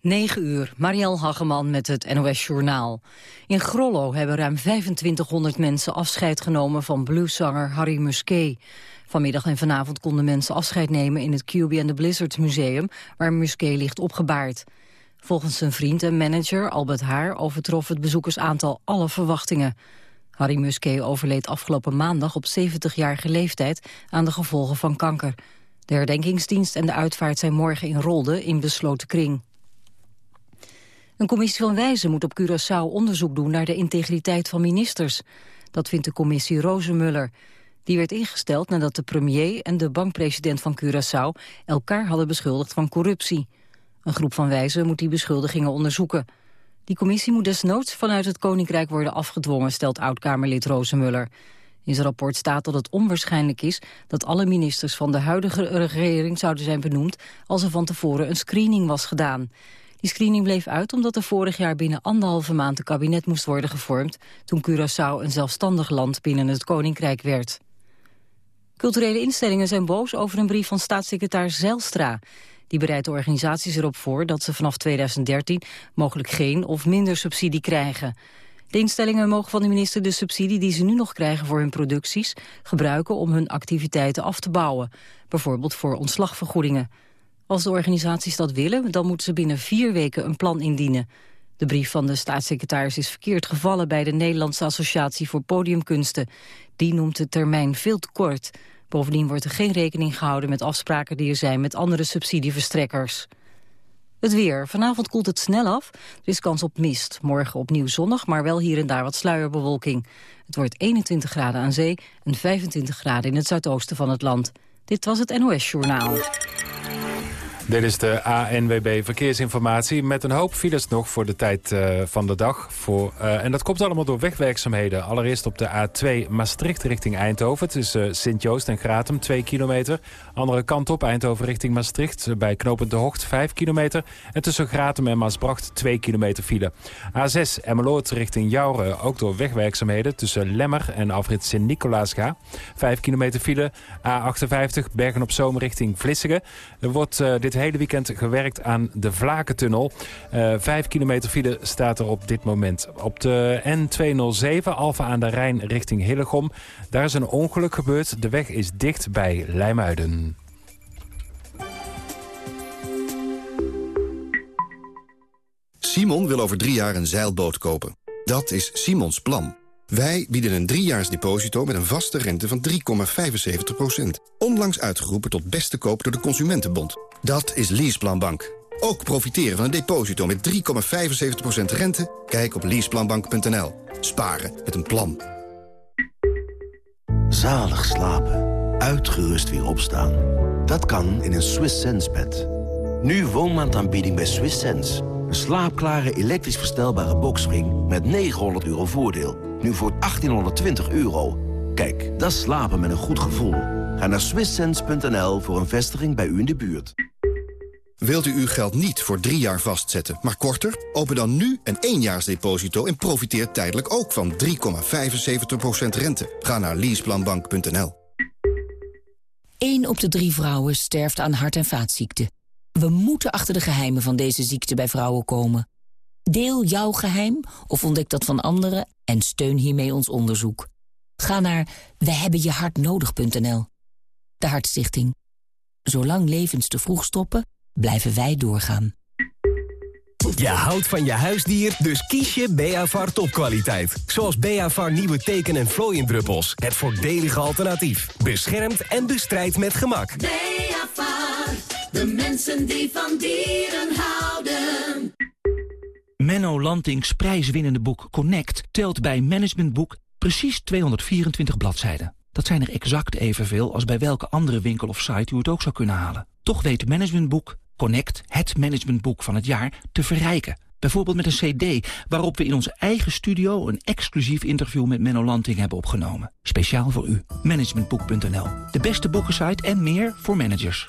9 uur, Marielle Hageman met het NOS Journaal. In Grollo hebben ruim 2500 mensen afscheid genomen van blueszanger Harry Musquet. Vanmiddag en vanavond konden mensen afscheid nemen in het QB Blizzard Museum, waar Musquet ligt opgebaard. Volgens zijn vriend en manager Albert Haar overtrof het bezoekersaantal alle verwachtingen. Harry Musquet overleed afgelopen maandag op 70-jarige leeftijd aan de gevolgen van kanker. De herdenkingsdienst en de uitvaart zijn morgen in Rolde in besloten kring. Een commissie van wijzen moet op Curaçao onderzoek doen naar de integriteit van ministers. Dat vindt de commissie Rozenmuller. Die werd ingesteld nadat de premier en de bankpresident van Curaçao elkaar hadden beschuldigd van corruptie. Een groep van wijzen moet die beschuldigingen onderzoeken. Die commissie moet desnoods vanuit het Koninkrijk worden afgedwongen, stelt oud-Kamerlid Rozenmuller. In zijn rapport staat dat het onwaarschijnlijk is dat alle ministers van de huidige regering zouden zijn benoemd als er van tevoren een screening was gedaan. Die screening bleef uit omdat er vorig jaar binnen anderhalve maand een kabinet moest worden gevormd, toen Curaçao een zelfstandig land binnen het Koninkrijk werd. Culturele instellingen zijn boos over een brief van staatssecretaris Zijlstra. Die bereidt de organisaties erop voor dat ze vanaf 2013 mogelijk geen of minder subsidie krijgen. De instellingen mogen van de minister de subsidie die ze nu nog krijgen voor hun producties gebruiken om hun activiteiten af te bouwen, bijvoorbeeld voor ontslagvergoedingen. Als de organisaties dat willen, dan moeten ze binnen vier weken een plan indienen. De brief van de staatssecretaris is verkeerd gevallen bij de Nederlandse Associatie voor Podiumkunsten. Die noemt de termijn veel te kort. Bovendien wordt er geen rekening gehouden met afspraken die er zijn met andere subsidieverstrekkers. Het weer. Vanavond koelt het snel af. Er is kans op mist. Morgen opnieuw zonnig, maar wel hier en daar wat sluierbewolking. Het wordt 21 graden aan zee en 25 graden in het zuidoosten van het land. Dit was het NOS Journaal. Dit is de ANWB Verkeersinformatie met een hoop files nog voor de tijd uh, van de dag. Voor, uh, en dat komt allemaal door wegwerkzaamheden. Allereerst op de A2 Maastricht richting Eindhoven. Tussen uh, Sint-Joost en Gratum, 2 kilometer. Andere kant op, Eindhoven richting Maastricht. Bij knooppunt De Hocht, 5 kilometer. En tussen Gratum en Maasbracht, 2 kilometer file. A6 Emmeloord richting Jouren, ook door wegwerkzaamheden. Tussen Lemmer en afrit Sint-Nicolaasga. 5 kilometer file. A58 Bergen op Zoom richting Vlissingen. Er wordt dit hele weekend gewerkt aan de Vlakentunnel. Uh, vijf kilometer file staat er op dit moment. Op de N207 Alfa aan de Rijn richting Hillegom. Daar is een ongeluk gebeurd. De weg is dicht bij Leimuiden. Simon wil over drie jaar een zeilboot kopen. Dat is Simons plan. Wij bieden een driejaars deposito met een vaste rente van 3,75%. Onlangs uitgeroepen tot beste koop door de Consumentenbond. Dat is Leaseplanbank. Ook profiteren van een deposito met 3,75% rente? Kijk op leaseplanbank.nl. Sparen met een plan. Zalig slapen. Uitgerust weer opstaan. Dat kan in een Swiss Sense bed. Nu woonmaandaanbieding bij Swiss Sense. Een slaapklare elektrisch verstelbare boxspring met 900 euro voordeel. Nu voor 1820 euro. Kijk, dat slapen met een goed gevoel. Ga naar swisssense.nl voor een vestiging bij u in de buurt. Wilt u uw geld niet voor drie jaar vastzetten, maar korter? Open dan nu een éénjaarsdeposito en profiteer tijdelijk ook van 3,75% rente. Ga naar leaseplanbank.nl. 1 op de drie vrouwen sterft aan hart- en vaatziekten. We moeten achter de geheimen van deze ziekte bij vrouwen komen. Deel jouw geheim of ontdek dat van anderen en steun hiermee ons onderzoek. Ga naar wehebbenjehartnodig.nl. De Hartstichting. Zolang levens te vroeg stoppen, blijven wij doorgaan. Je houdt van je huisdier, dus kies je Beavar topkwaliteit. Zoals Beavar nieuwe teken- en vlooiendruppels. Het voordelige alternatief. Beschermt en bestrijdt met gemak. Beavar, de mensen die van dieren houden. Menno Lantings prijswinnende boek Connect telt bij Managementboek precies 224 bladzijden. Dat zijn er exact evenveel als bij welke andere winkel of site u het ook zou kunnen halen. Toch weet Managementboek Connect, het managementboek van het jaar, te verrijken. Bijvoorbeeld met een cd waarop we in onze eigen studio... een exclusief interview met Menno Lanting hebben opgenomen. Speciaal voor u. Managementboek.nl. De beste boekensite en meer voor managers.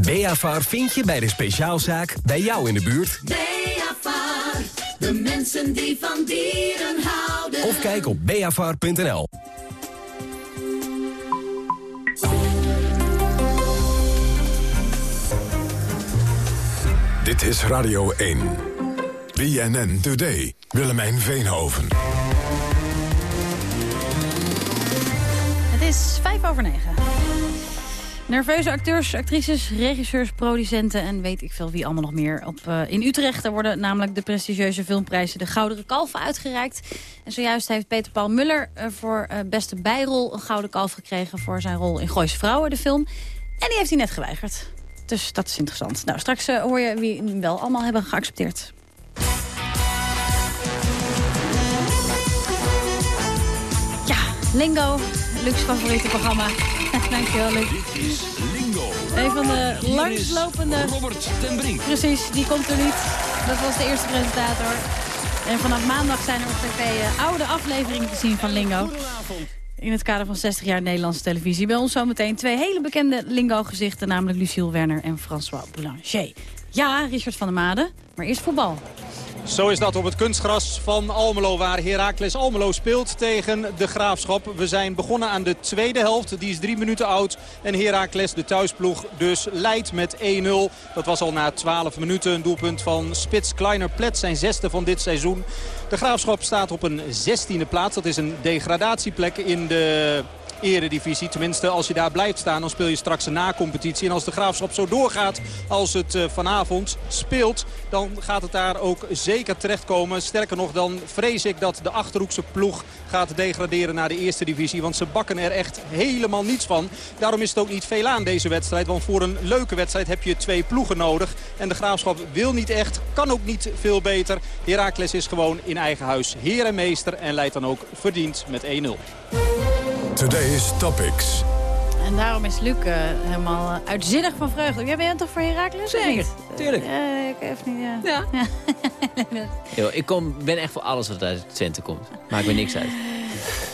Beafar vind je bij de speciaalzaak bij jou in de buurt. Beavar, de mensen die van dieren houden. Of kijk op beafar.nl. Dit is Radio 1. BNN Today. Willemijn Veenhoven. Het is vijf over negen. Nerveuze acteurs, actrices, regisseurs, producenten en weet ik veel wie allemaal nog meer. Op, uh, in Utrecht daar worden namelijk de prestigieuze filmprijzen de Gouden Kalf uitgereikt. En zojuist heeft Peter Paul Muller uh, voor uh, beste bijrol een Gouden Kalf gekregen... voor zijn rol in Gooise Vrouwen, de film. En die heeft hij net geweigerd. Dus dat is interessant. Nou, straks hoor je wie hem wel allemaal hebben geaccepteerd. Ja, Lingo, Lucs favoriete programma. Dankjewel, Luc. Dit is Lingo. Een van de langslopende... Robert ten Brink. Precies, die komt er niet. Dat was de eerste presentator. En vanaf maandag zijn er op tv uh, oude afleveringen te zien van Lingo. In het kader van 60 jaar Nederlandse televisie. Bij ons zometeen twee hele bekende Lingo-gezichten... namelijk Lucille Werner en François Boulanger. Ja, Richard van der Made, maar eerst voetbal. Zo is dat op het kunstgras van Almelo, waar Heracles Almelo speelt tegen de Graafschap. We zijn begonnen aan de tweede helft, die is drie minuten oud. En Heracles, de thuisploeg, dus leidt met 1-0. Dat was al na 12 minuten een doelpunt van Spits Kleiner Plet, zijn zesde van dit seizoen. De Graafschap staat op een 16e plaats. Dat is een degradatieplek in de eredivisie. Tenminste, als je daar blijft staan, dan speel je straks een na-competitie. En als de Graafschap zo doorgaat als het uh, vanavond speelt... dan gaat het daar ook zeker terechtkomen. Sterker nog, dan vrees ik dat de Achterhoekse ploeg gaat degraderen naar de eerste divisie. Want ze bakken er echt helemaal niets van. Daarom is het ook niet veel aan deze wedstrijd. Want voor een leuke wedstrijd heb je twee ploegen nodig. En de Graafschap wil niet echt, kan ook niet veel beter. Heracles is gewoon in eigen huis heer en meester. En leidt dan ook verdiend met 1-0. Today's Topics. En daarom is Luc uh, helemaal uh, uitzinnig van vreugde. Jij bent toch voor Herakles? Zeker, tuurlijk. Uh, ik even niet... Ja. ja. Yo, ik kom, ben echt voor alles wat uit Twente komt. Maakt me niks uit.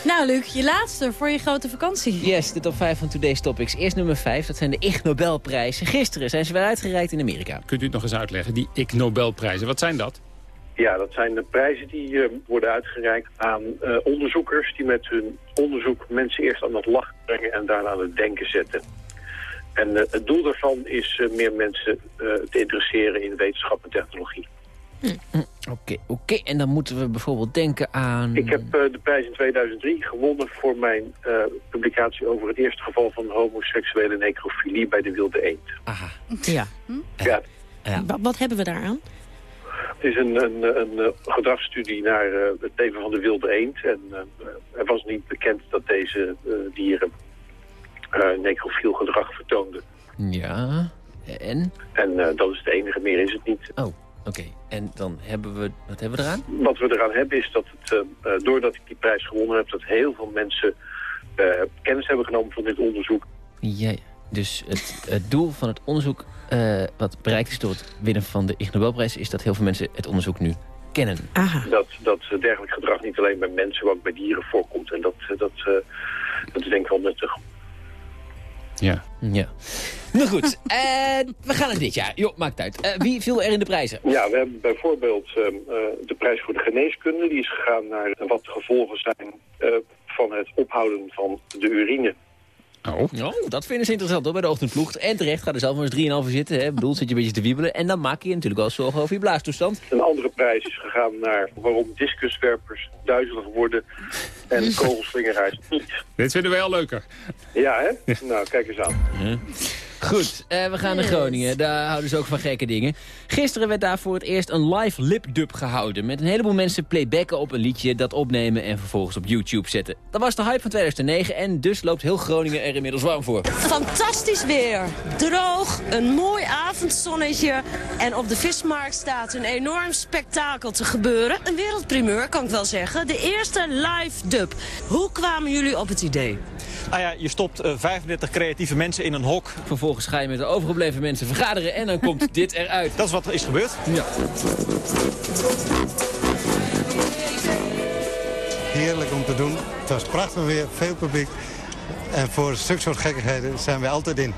Nou Luc, je laatste voor je grote vakantie. Yes, de top 5 van Today's Topics. Eerst nummer 5, dat zijn de Ig Nobelprijzen. Gisteren zijn ze weer uitgereikt in Amerika. Kunt u het nog eens uitleggen, die Ig Nobelprijzen? Wat zijn dat? Ja, dat zijn de prijzen die uh, worden uitgereikt aan uh, onderzoekers... die met hun onderzoek mensen eerst aan het lachen brengen en daarna aan het denken zetten. En uh, het doel daarvan is meer mensen te interesseren in wetenschap en technologie. Oké, hm. oké. Okay, okay. En dan moeten we bijvoorbeeld denken aan... Ik heb de prijs in 2003 gewonnen voor mijn publicatie over het eerste geval van homoseksuele necrofilie bij de wilde eend. Aha. Ja. Hm? ja. ja. Wat, wat hebben we daaraan? Het is een, een, een gedragsstudie naar uh, het leven van de wilde eend. En uh, er was niet bekend dat deze uh, dieren necrofiel gedrag vertoonden. Ja, en? En dat is het enige, meer is het niet. Oh, oké. Okay. En dan hebben we, wat hebben we eraan? Wat we eraan hebben is dat het, doordat ik die prijs gewonnen heb... dat heel veel mensen kennis hebben genomen van dit onderzoek. Ja, dus het, het doel van het onderzoek uh, wat bereikt is door het winnen van de Ig Nobelprijs... is dat heel veel mensen het onderzoek nu kennen. Aha. Dat, dat dergelijk gedrag niet alleen bij mensen, maar ook bij dieren voorkomt. En dat, dat, uh, dat is denk ik wel nuttig. Ja. ja. Nou goed, uh, we gaan naar dit jaar. Jo, maakt uit. wie viel er in de prijzen? Ja, we hebben bijvoorbeeld de prijs voor de geneeskunde. Die is gegaan naar wat de gevolgen zijn van het ophouden van de urine Oh. oh. dat vinden ze interessant hoor, bij de ochtendploeg. En terecht, ga er zelf maar eens 3,5 zitten. Hè. Bedoel, zit je een beetje te wiebelen. En dan maak je je natuurlijk wel zorgen over je blaastoestand. Een andere prijs is gegaan naar waarom discuswerpers duizelig worden en kogelsvingeraars niet. Dit vinden wij al leuker. Ja, hè? Nou, kijk eens aan. Ja. Goed, uh, we gaan naar Groningen. Daar houden ze ook van gekke dingen. Gisteren werd daar voor het eerst een live lipdub gehouden... met een heleboel mensen playbacken op een liedje, dat opnemen... en vervolgens op YouTube zetten. Dat was de hype van 2009 en dus loopt heel Groningen er inmiddels warm voor. Fantastisch weer. Droog, een mooi avondzonnetje... en op de vismarkt staat een enorm spektakel te gebeuren. Een wereldprimeur, kan ik wel zeggen. De eerste live dub. Hoe kwamen jullie op het idee? Ah ja, je stopt uh, 35 creatieve mensen in een hok. Vervolgens ga je met de overgebleven mensen vergaderen en dan komt dit eruit. Dat is wat er is gebeurd. Ja. Heerlijk om te doen. Het was prachtig weer, veel publiek. En voor een stuk soort gekkigheden zijn we altijd in.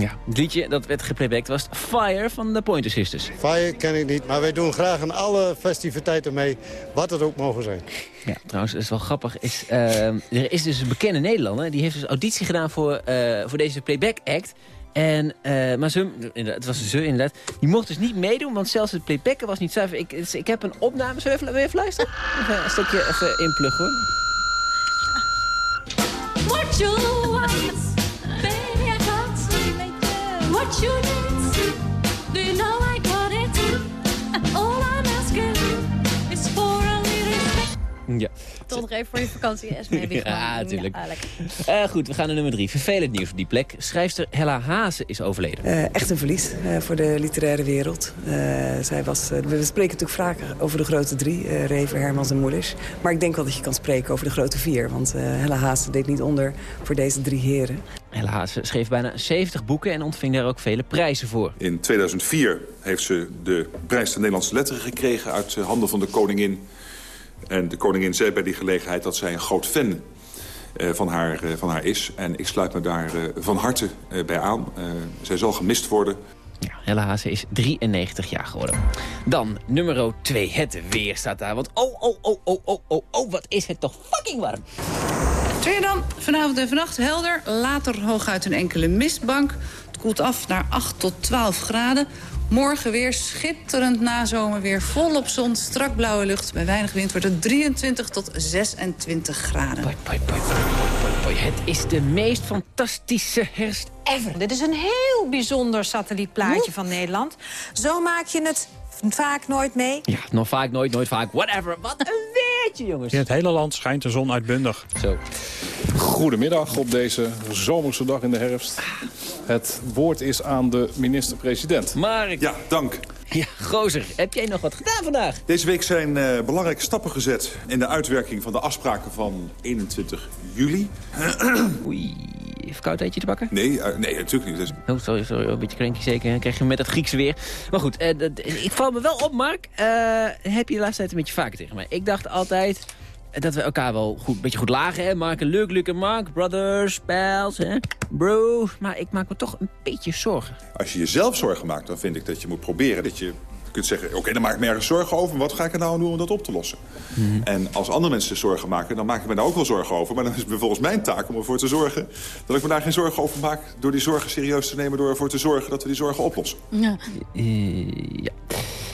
Ja, het liedje dat werd geplaybacked was Fire van de Pointer Sisters. Fire ken ik niet, maar wij doen graag aan alle festiviteiten mee, wat het ook mogen zijn. Ja, trouwens, dat is wel grappig. Is, uh, er is dus een bekende Nederlander, die heeft dus auditie gedaan voor, uh, voor deze playback act. En, eh, maar ze, het was ze inderdaad, die mocht dus niet meedoen, want zelfs het playbacken was niet zuiver. Ik, dus ik heb een opname, zullen we even, even luisteren? Even een stukje even inpluggen hoor. What you Ja. Toch nog even voor je vakantie, Esme. Ja, natuurlijk. Ja. Eh, goed, we gaan naar nummer drie. Vervelend nieuws op die plek. Schrijfster Hella Hazen is overleden. Eh, echt een verlies eh, voor de literaire wereld. Eh, zij was, we spreken natuurlijk vaker over de grote drie, eh Reven, Hermans en Moelisch. Maar ik denk wel dat je kan spreken over de grote vier. Want eh Hella Haase deed niet onder voor deze drie heren. Hella Hazen schreef bijna 70 boeken en ontving daar ook vele prijzen voor. In 2004 heeft ze de prijs de Nederlandse letteren gekregen... uit de handen van de koningin. En de koningin zei bij die gelegenheid dat zij een groot fan eh, van, haar, eh, van haar is. En ik sluit me daar eh, van harte eh, bij aan. Eh, zij zal gemist worden. Ja, Hella Hazen is 93 jaar geworden. Dan nummer 2. Het weer staat daar. Want oh, oh, oh, oh, oh, oh, oh, wat is het toch fucking warm. Tweede dan, vanavond en vannacht helder. Later hooguit een enkele mistbank. Het koelt af naar 8 tot 12 graden. Morgen weer schitterend nazomerweer. Volop zon, strak blauwe lucht. Bij weinig wind wordt het 23 tot 26 graden. Boy, het is de meest fantastische herfst ever. Dit is een heel bijzonder satellietplaatje van Nederland. Zo maak je het vaak nooit mee. Ja, nog vaak, nooit, nooit vaak. Whatever. Wat een jongens. In het hele land schijnt de zon uitbundig. Zo. Goedemiddag op deze zomerse dag in de herfst. Het woord is aan de minister-president. Mark. Ja, dank. Ja, gozer, heb jij nog wat gedaan vandaag? Deze week zijn eh, belangrijke stappen gezet... in de uitwerking van de afspraken van 21 juli. Oei, even koud eitje te bakken? Nee, eh, nee natuurlijk niet. Oh, sorry, sorry, een beetje cranky zeker. Dan krijg je met het Griekse weer. Maar goed, eh, dat- ik val me wel op, Mark. Eh, heb je de laatste tijd een beetje vaker tegen mij. Ik dacht altijd dat we elkaar wel goed, een beetje goed lagen, hè. Mark en Luc, Luc en Mark, brothers, pals, hè. Bro. Maar ik maak me toch een beetje zorgen. Als je jezelf zorgen maakt, dan vind ik dat je moet proberen dat je kunt zeggen... oké, dan maak ik me ergens zorgen over. Wat ga ik er nou aan doen om dat op te lossen? En als andere mensen zich zorgen maken, dan maak ik me daar ook wel zorgen over. Maar dan is het vervolgens mijn taak om ervoor te zorgen... dat ik me daar geen zorgen over maak... door die zorgen serieus te nemen... door ervoor te zorgen dat we die zorgen oplossen. Ja. ja.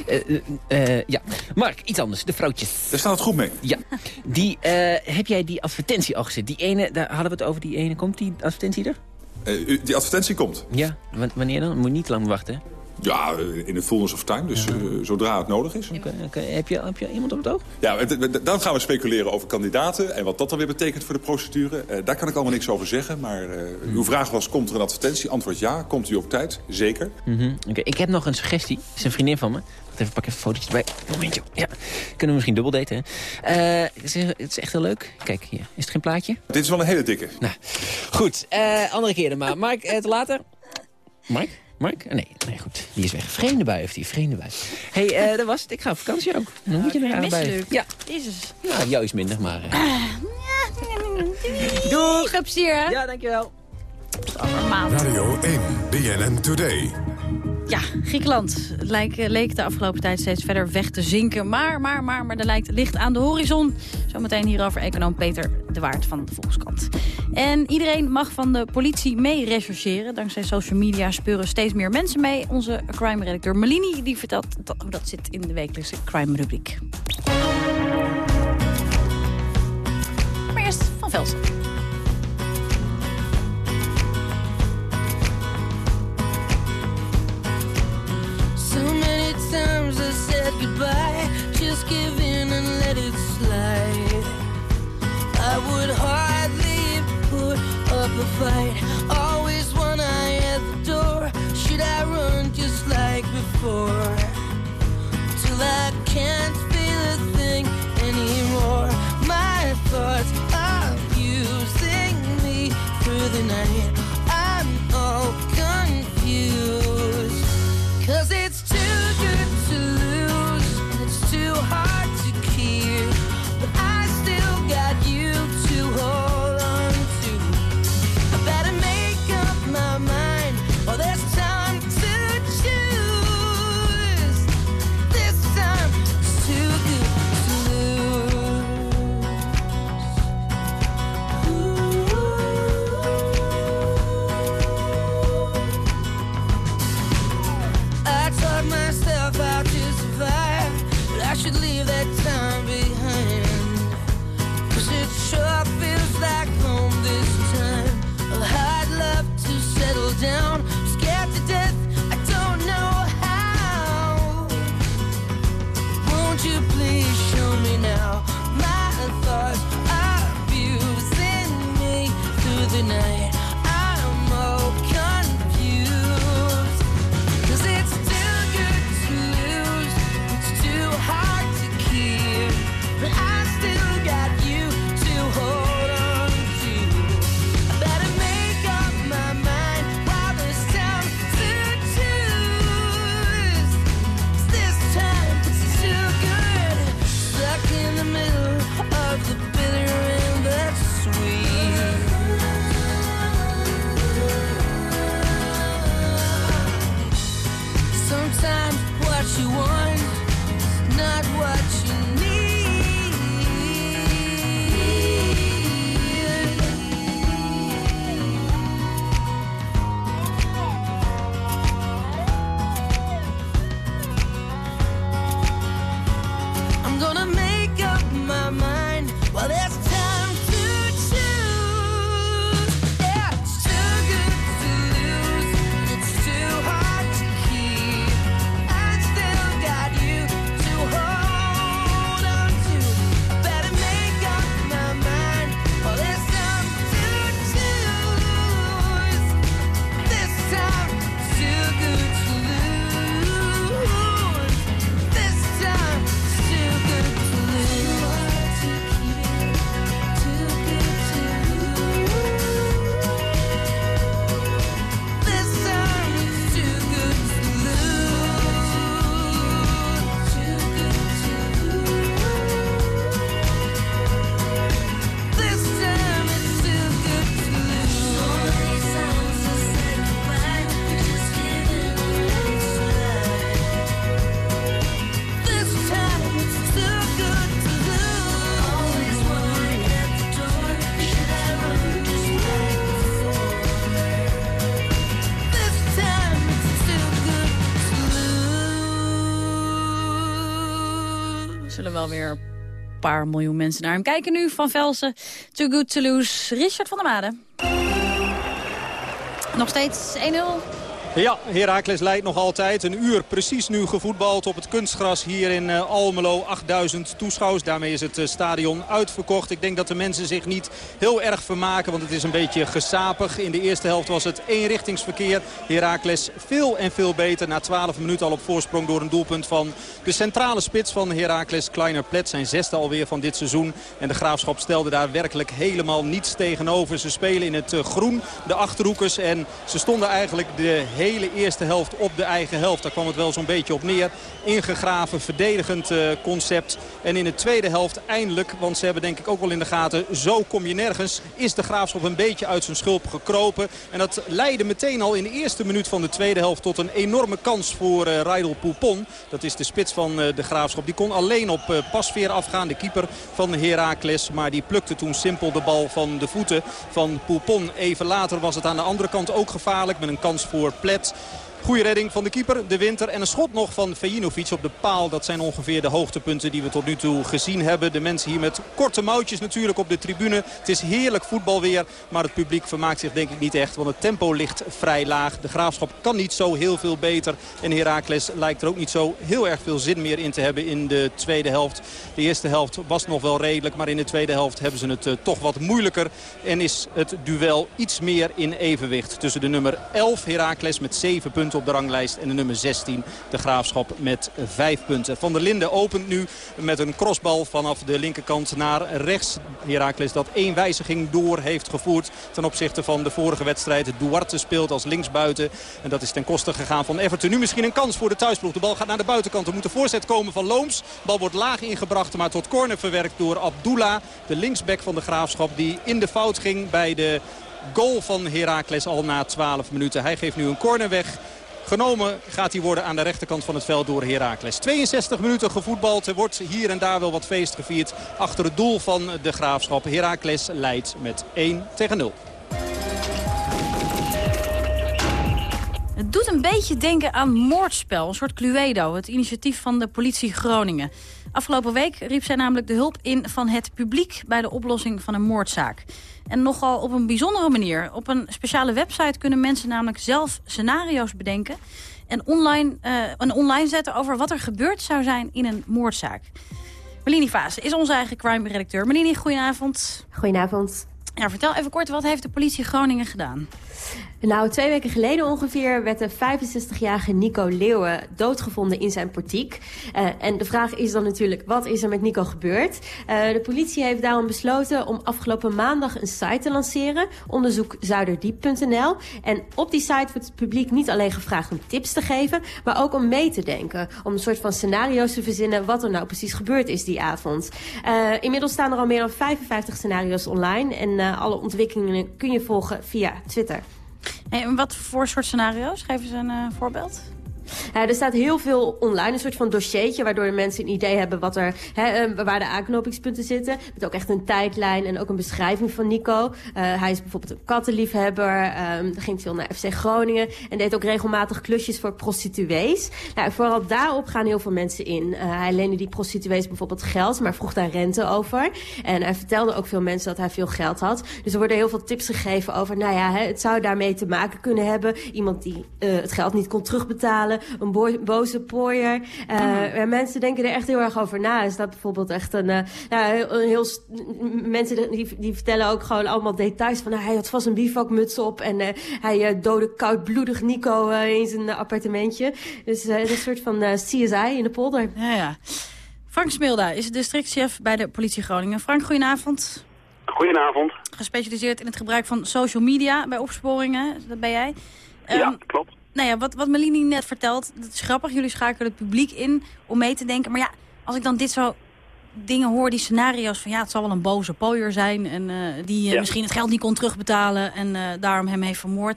Eh, eh, eh, ja. Mark, iets anders. De vrouwtjes. Daar staat het goed mee. Ja. Die, eh, heb jij die advertentie al gezet? Die ene, daar hadden we het over die ene. Komt die advertentie er? Eh, die advertentie komt. Ja. W- wanneer dan? Moet je niet lang wachten, hè? Ja, eh, in de fullness of time, dus eh, zodra het nodig is. Oké, oké. Heb, je, heb je iemand op het oog? Ja, dan gaan we speculeren over kandidaten... en wat dat dan weer betekent voor de procedure. Eh, daar kan ik allemaal niks over zeggen. Maar eh, uw vraag was, komt er een advertentie? Antwoord ja. Komt u op tijd? Zeker. Mhm, Oké, Ik heb nog een suggestie. Het is een vriendin van me. Wacht even, pak even een fotootje erbij. Momentje. Ja. Kunnen we misschien dubbel daten, hè? Eh, het, is, het is echt heel leuk. Kijk, hier. Is het geen plaatje? Dit is wel een hele dikke. Nou, goed. eh, andere keer dan maar. Mark, eh, te later. Mark? Mark? Nee, nee, goed. Die is weg. Vreemde bui heeft hij. Vreemde bui. hey, eh, dat was het. Ik ga op vakantie ook. Dan moet je er aan bij. Ja. Jezus. Nou, jou is minder, maar... eh, Doei. Veel plezier, hè? Ja, dankjewel. Radio 1, BNN Today. Ja, Griekenland lijkt, eh, leek de afgelopen tijd steeds verder weg te zinken. Maar, maar, maar, maar er lijkt licht aan de horizon. Zometeen hierover econoom Peter de Waard van de Volkskrant. En iedereen mag van de politie mee rechercheren. Dankzij social media speuren steeds meer mensen mee. Onze crime-redacteur Melini die vertelt hoe dat zit in de wekelijkse crime-rubriek. Maar eerst Van Velsen. Times I said goodbye. Just give in and let it slide. I would hardly put up a fight. Always one eye at the door. Should I run just like before? Till I can't feel a thing anymore. My thoughts are using me through the night. I'm all confused. Cause it's should leave wel weer een paar miljoen mensen naar hem kijken nu. Van Velsen, Too Good To Lose. Richard van der Made. Nog steeds 1-0. Ja, Heracles leidt nog altijd. Een uur precies nu gevoetbald op het kunstgras hier in eh, Almelo. 8000 toeschouwers. Daarmee is het eh, stadion uitverkocht. Ik denk dat de mensen zich niet heel erg vermaken. Want het is een beetje gesapig. In de eerste helft was het eenrichtingsverkeer. Heracles veel en veel beter. Na 12 minuten al op voorsprong door een doelpunt van de centrale spits van Heracles. Kleiner Plet, zijn zesde alweer van dit seizoen. En de Graafschap stelde daar werkelijk helemaal niets tegenover. Ze spelen in het eh, groen, de Achterhoekers. En ze stonden eigenlijk de hele eerste helft op de eigen helft. Daar kwam het wel zo'n beetje op neer. Ingegraven, verdedigend eh, concept. En in de tweede helft eindelijk, want ze hebben denk ik ook wel in de gaten... zo kom je nergens, is de Graafschap een beetje uit zijn schulp gekropen. En dat leidde meteen al in de eerste minuut van de tweede helft... tot een enorme kans voor uh, Raidel Poupon. Dat is de spits van uh, de Graafschap. Die kon alleen op pasveer afgaan, de keeper van Heracles. Maar die plukte toen simpel de bal van de voeten van Poupon. Even later was het aan de andere kant ook gevaarlijk met een kans voor Plet. blitz. Goede redding van de keeper, de winter. En een schot nog van Vejinovic op de paal. Dat zijn ongeveer de hoogtepunten die we tot nu toe gezien hebben. De mensen hier met korte mouwtjes natuurlijk op de tribune. Het is heerlijk voetbal weer. Maar het publiek vermaakt zich denk ik niet echt. Want het tempo ligt vrij laag. De Graafschap kan niet zo heel veel beter. En Heracles lijkt er ook niet zo heel erg veel zin meer in te hebben in de tweede helft. De eerste helft was nog wel redelijk. Maar in de tweede helft hebben ze het uh, toch wat moeilijker. En is het duel iets meer in evenwicht. Tussen de nummer 11 Heracles met 7 punten op de ranglijst. En de nummer 16, de Graafschap, met 5 punten. Van der Linden opent nu met een crossbal vanaf de linkerkant naar rechts. Heracles dat één wijziging door heeft gevoerd ten opzichte van de vorige wedstrijd. Duarte speelt als linksbuiten. En dat is ten koste gegaan van Everton. Nu misschien een kans voor de thuisploeg. De bal gaat naar de buitenkant. Er moet een voorzet komen van Looms. Bal wordt laag ingebracht, maar tot corner verwerkt door Abdullah. De linksback van de Graafschap die in de fout ging bij de goal van Heracles al na 12 minuten. Hij geeft nu een corner weg. Genomen gaat hij worden aan de rechterkant van het veld door Heracles. 62 minuten gevoetbald. Er wordt hier en daar wel wat feest gevierd achter het doel van de Graafschap. Heracles leidt met 1 tegen 0. Het doet een beetje denken aan moordspel, een soort Cluedo, het initiatief van de politie Groningen. Afgelopen week riep zij namelijk de hulp in van het publiek bij de oplossing van een moordzaak. En nogal op een bijzondere manier. Op een speciale website kunnen mensen namelijk zelf scenario's bedenken... en online, uh, een online zetten over wat er gebeurd zou zijn in een moordzaak. Melini Vaas is onze eigen crime-redacteur. Melini, goedenavond. Goedenavond. Ja, vertel even kort, wat heeft de politie Groningen gedaan? Nou, twee weken geleden ongeveer werd de 65-jarige Nico Leeuwen doodgevonden in zijn portiek. Uh, en de vraag is dan natuurlijk, wat is er met Nico gebeurd? Uh, de politie heeft daarom besloten om afgelopen maandag een site te lanceren. Onderzoek zuiderdiep.nl. En op die site wordt het publiek niet alleen gevraagd om tips te geven, maar ook om mee te denken. Om een soort van scenario's te verzinnen wat er nou precies gebeurd is die avond. Uh, inmiddels staan er al meer dan 55 scenario's online. En alle ontwikkelingen kun je volgen via Twitter. En wat voor soort scenario's? Geef eens een uh, voorbeeld. Er staat heel veel online, een soort van dossiertje... waardoor de mensen een idee hebben wat er, hè, uh, waar de aanknopingspunten zitten. Met ook echt een tijdlijn en ook een beschrijving van Nico. Uh, hij is bijvoorbeeld een kattenliefhebber. Um, ging veel naar FC Groningen. En deed ook regelmatig klusjes voor prostituees. Nou, vooral daarop gaan heel veel mensen in. hij leende die prostituees bijvoorbeeld geld, maar vroeg daar rente over. En hij vertelde ook veel mensen dat hij veel geld had. Dus er worden heel veel tips gegeven over... nou ja, het zou daarmee te maken kunnen hebben. Iemand die het geld niet kon terugbetalen een bo boze pooier. Uh, en mensen denken er echt heel erg over na. Is dat bijvoorbeeld echt een... Uh, nou, een heel, mensen die, die vertellen ook gewoon allemaal details van... Nou, hij had vast een bivakmuts op en uh, hij doodde koudbloedig Nico in zijn appartementje. Dus een soort van CSI in de polder. Ja, ja. Frank Smilda is districtchef bij de politie Groningen. Frank, goedenavond. Goedenavond. Gespecialiseerd in het gebruik van social media bij opsporingen, dat ben jij. Um, ja, klopt nou ja, wat, wat Melini net vertelt, dat is grappig. Jullie schakelen het publiek in om mee te denken. Maar ja, als ik dan dit zo dingen hoor, die scenario's van ja, het zal wel een boze pooier zijn. En uh, die uh, misschien het geld niet kon terugbetalen en uh, daarom hem heeft vermoord.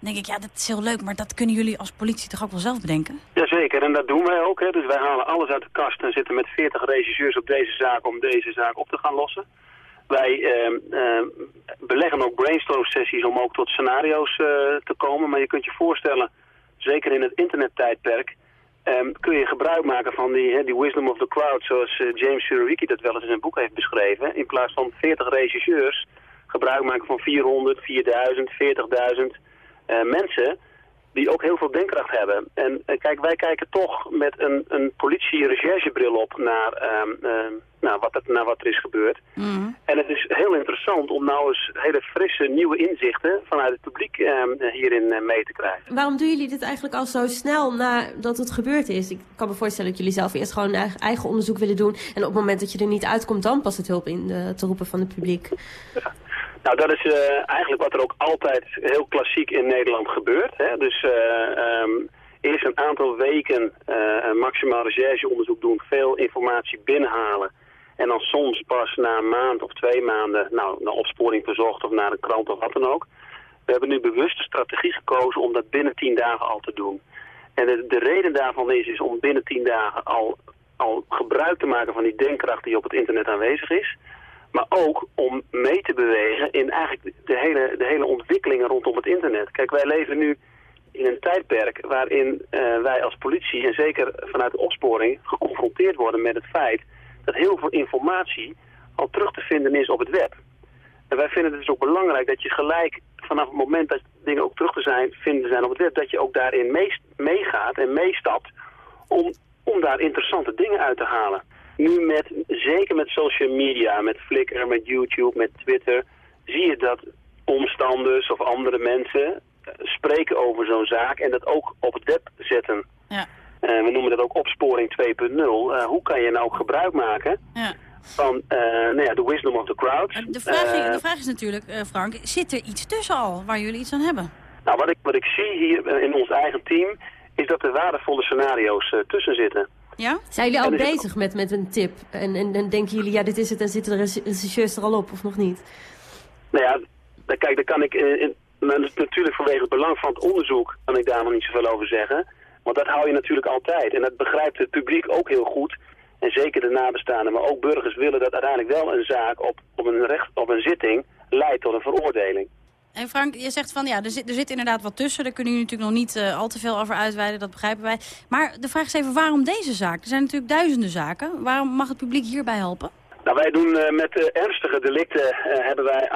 Dan denk ik, ja, dat is heel leuk, maar dat kunnen jullie als politie toch ook wel zelf bedenken? Jazeker, en dat doen wij ook. Hè. Dus wij halen alles uit de kast en zitten met 40 regisseurs op deze zaak om deze zaak op te gaan lossen. Wij uh, beleggen ook brainstorm sessies om ook tot scenario's uh, te komen. Maar je kunt je voorstellen, zeker in het internettijdperk, um, kun je gebruik maken van die, die wisdom of the crowd. Zoals uh, James Surowiecki dat wel eens in zijn boek heeft beschreven. In plaats van 40 regisseurs gebruik maken van 400, 4000, 40.000 mensen die ook heel veel denkkracht hebben. En uh, kijk, wij kijken toch met een, een politie-recherchebril op naar, naar, wat er, wat er is gebeurd. Mm. En het is heel interessant om nou eens hele frisse, nieuwe inzichten vanuit het publiek um, hierin uh, mee te krijgen. Waarom doen jullie dit eigenlijk al zo snel nadat het gebeurd is? Ik kan me voorstellen dat jullie zelf eerst gewoon eigen, onderzoek willen doen. En op het moment dat je er niet uitkomt, dan pas het hulp in te roepen van het publiek. Ja. Nou, dat is uh, eigenlijk wat er ook altijd heel klassiek in Nederland gebeurt. Hè? Dus uh, um, eerst een aantal weken uh, maximaal rechercheonderzoek doen, veel informatie binnenhalen. En dan soms pas na een maand of twee maanden nou, naar opsporing verzocht of naar een krant of wat dan ook. We hebben nu bewust de strategie gekozen om dat binnen tien dagen al te doen. En de, de reden daarvan is, is om binnen tien dagen al, al gebruik te maken van die denkkracht die op het internet aanwezig is. Maar ook om mee te bewegen in eigenlijk de hele, de hele ontwikkelingen rondom het internet. Kijk, wij leven nu in een tijdperk waarin uh, wij als politie en zeker vanuit de opsporing geconfronteerd worden met het feit dat heel veel informatie al terug te vinden is op het web. En wij vinden het dus ook belangrijk dat je gelijk vanaf het moment dat dingen ook terug te zijn, vinden zijn op het web, dat je ook daarin meegaat en meestapt om, om daar interessante dingen uit te halen. Nu met, zeker met social media, met Flickr, met YouTube, met Twitter, zie je dat omstanders of andere mensen spreken over zo'n zaak en dat ook op het web zetten. Ja. Uh, we noemen dat ook opsporing 2.0. Uh, hoe kan je nou gebruik maken ja. van uh, nou ja, de wisdom of the crowd? De vraag, de vraag is natuurlijk, Frank, zit er iets tussen al waar jullie iets aan hebben? Nou, wat ik, wat ik zie hier in ons eigen team is dat er waardevolle scenario's tussen zitten. Ja? Zijn jullie al bezig met, met een tip? En, en, en, denken jullie, ja, dit is het en zitten de rechercheurs er al op of nog niet? Nou ja, kijk, daar kan ik in, natuurlijk vanwege het belang van het onderzoek kan ik daar nog niet zoveel over zeggen. Want dat hou je natuurlijk altijd. En dat begrijpt het publiek ook heel goed. En zeker de nabestaanden, maar ook burgers willen dat uiteindelijk wel een zaak op, op, een, recht, op een zitting leidt tot een veroordeling. En Frank, je zegt van ja, er zit, er zit inderdaad wat tussen. Daar kunnen jullie natuurlijk nog niet uh, al te veel over uitweiden, dat begrijpen wij. Maar de vraag is even, waarom deze zaak? Er zijn natuurlijk duizenden zaken. Waarom mag het publiek hierbij helpen? Nou, wij doen uh, met uh, ernstige delicten hebben wij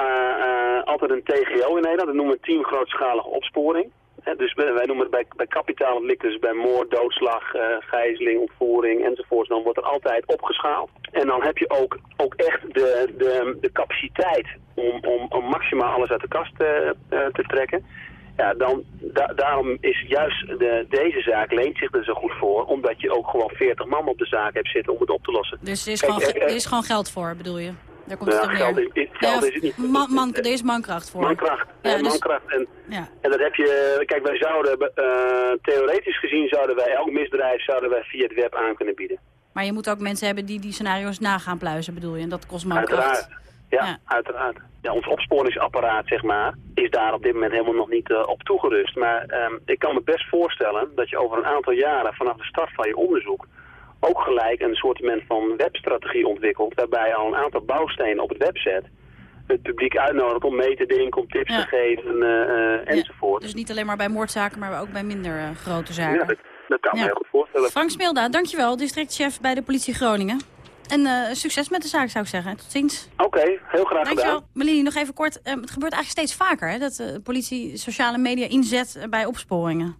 altijd een TGO in Nederland. Dat noemen we team grootschalige opsporing. Dus wij noemen het bij, bij kapitale delicten, dus bij moord, doodslag, gijzeling, ontvoering enzovoort. Dan wordt er altijd opgeschaald. En dan heb je ook, ook echt de, de, de capaciteit om, om, om maximaal alles uit de kast te, te trekken. Ja, dan, da daarom is juist de, deze zaak leent zich er zo goed voor. Omdat je ook gewoon 40 man op de zaak hebt zitten om het op te lossen. Dus er is, gewoon, er is gewoon geld voor, bedoel je? Daar komt het geld, neer. is, geld is het niet. Man, man, er is mankracht voor. Mankracht. Ja, dus- mankracht. En, Ja. en dat heb je... Kijk, wij zouden... eh, theoretisch gezien zouden wij elk misdrijf zouden wij via het web aan kunnen bieden. Maar je moet ook mensen hebben die die scenario's na gaan pluizen, bedoel je? En dat kost mankracht. Uiteraard. Ja, uiteraard. Ja, ons opsporingsapparaat, zeg maar, is daar op dit moment helemaal nog niet eh, op toegerust. Maar ehm, ik kan me best voorstellen dat je over een aantal jaren vanaf de start van je onderzoek ook gelijk een soort van webstrategie ontwikkelt, waarbij je al een aantal bouwstenen op het web zet. Het publiek uitnodigt om mee te denken, om tips Ja. te geven eh, eh, enzovoort. Dus niet alleen maar bij moordzaken, maar ook bij minder eh, grote zaken. Ja, dat, dat kan me Ja. heel goed voorstellen. Frank Smilda, dankjewel, districtchef bij de politie Groningen. En eh, succes met de zaak, zou ik zeggen. Tot ziens. Oké, heel graag Dankjewel. gedaan. Melanie, nog even kort. Eh, het gebeurt eigenlijk steeds vaker, hè, dat de politie sociale media inzet bij opsporingen.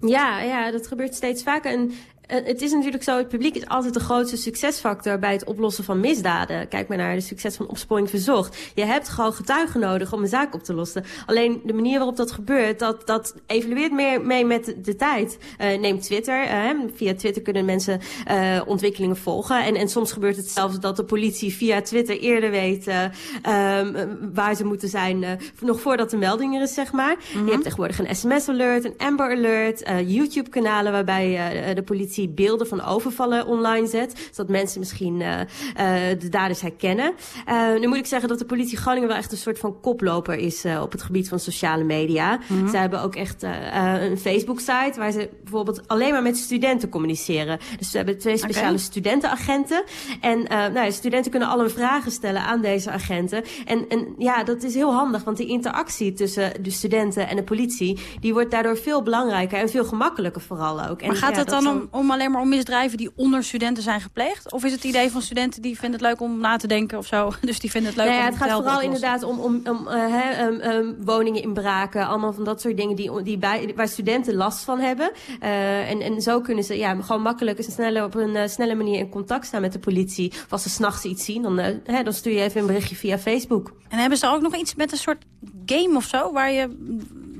Ja, ja, dat gebeurt steeds vaker. En het is natuurlijk zo, het publiek is altijd de grootste succesfactor bij het oplossen van misdaden. Kijk maar naar de succes van opsporing verzocht. Je hebt gewoon getuigen nodig om een zaak op te lossen. Alleen de manier waarop dat gebeurt, dat, dat evolueert meer mee met de tijd. Eh, neem Twitter. eh, via Twitter kunnen mensen eh, ontwikkelingen volgen. En, en soms gebeurt het zelfs dat de politie via Twitter eerder weet eh, ehm, waar ze moeten zijn. eh, nog voordat de melding er is, zeg maar. Je hebt tegenwoordig een sms-alert, een Amber Alert, eh, YouTube-kanalen waarbij eh, de politie beelden van overvallen online zet. Zodat mensen misschien eh, eh, de daders herkennen. Eh, nu moet ik zeggen dat de politie Groningen wel echt een soort van koploper is op het gebied van sociale media. Mhm. Ze hebben ook echt een Facebook-site waar ze bijvoorbeeld alleen maar met studenten communiceren. Dus we hebben twee speciale studentenagenten. En nou, ja, studenten kunnen alle vragen stellen aan deze agenten. En, en ja, dat is heel handig, want die interactie tussen de studenten en de politie, die wordt daardoor veel belangrijker en veel gemakkelijker vooral ook. En, Maar gaat ja, het dat dan om, om alleen maar om misdrijven die onder studenten zijn gepleegd? Of is het idee van studenten die vinden het leuk om na te denken of zo? Dus die vinden het leuk Nou ja, om het gaat vooral inderdaad om, om, om eh, hè, um, um, woningen inbraken. Allemaal van dat soort dingen die, die bij, waar studenten last van hebben. Eh, en, en zo kunnen ze ja, gewoon makkelijk en sneller op een eh, snelle manier in contact staan met de politie. Of als ze s'nachts iets zien, dan, dan stuur je even een berichtje via Facebook. En hebben ze ook nog iets met een soort game of zo... Waar je,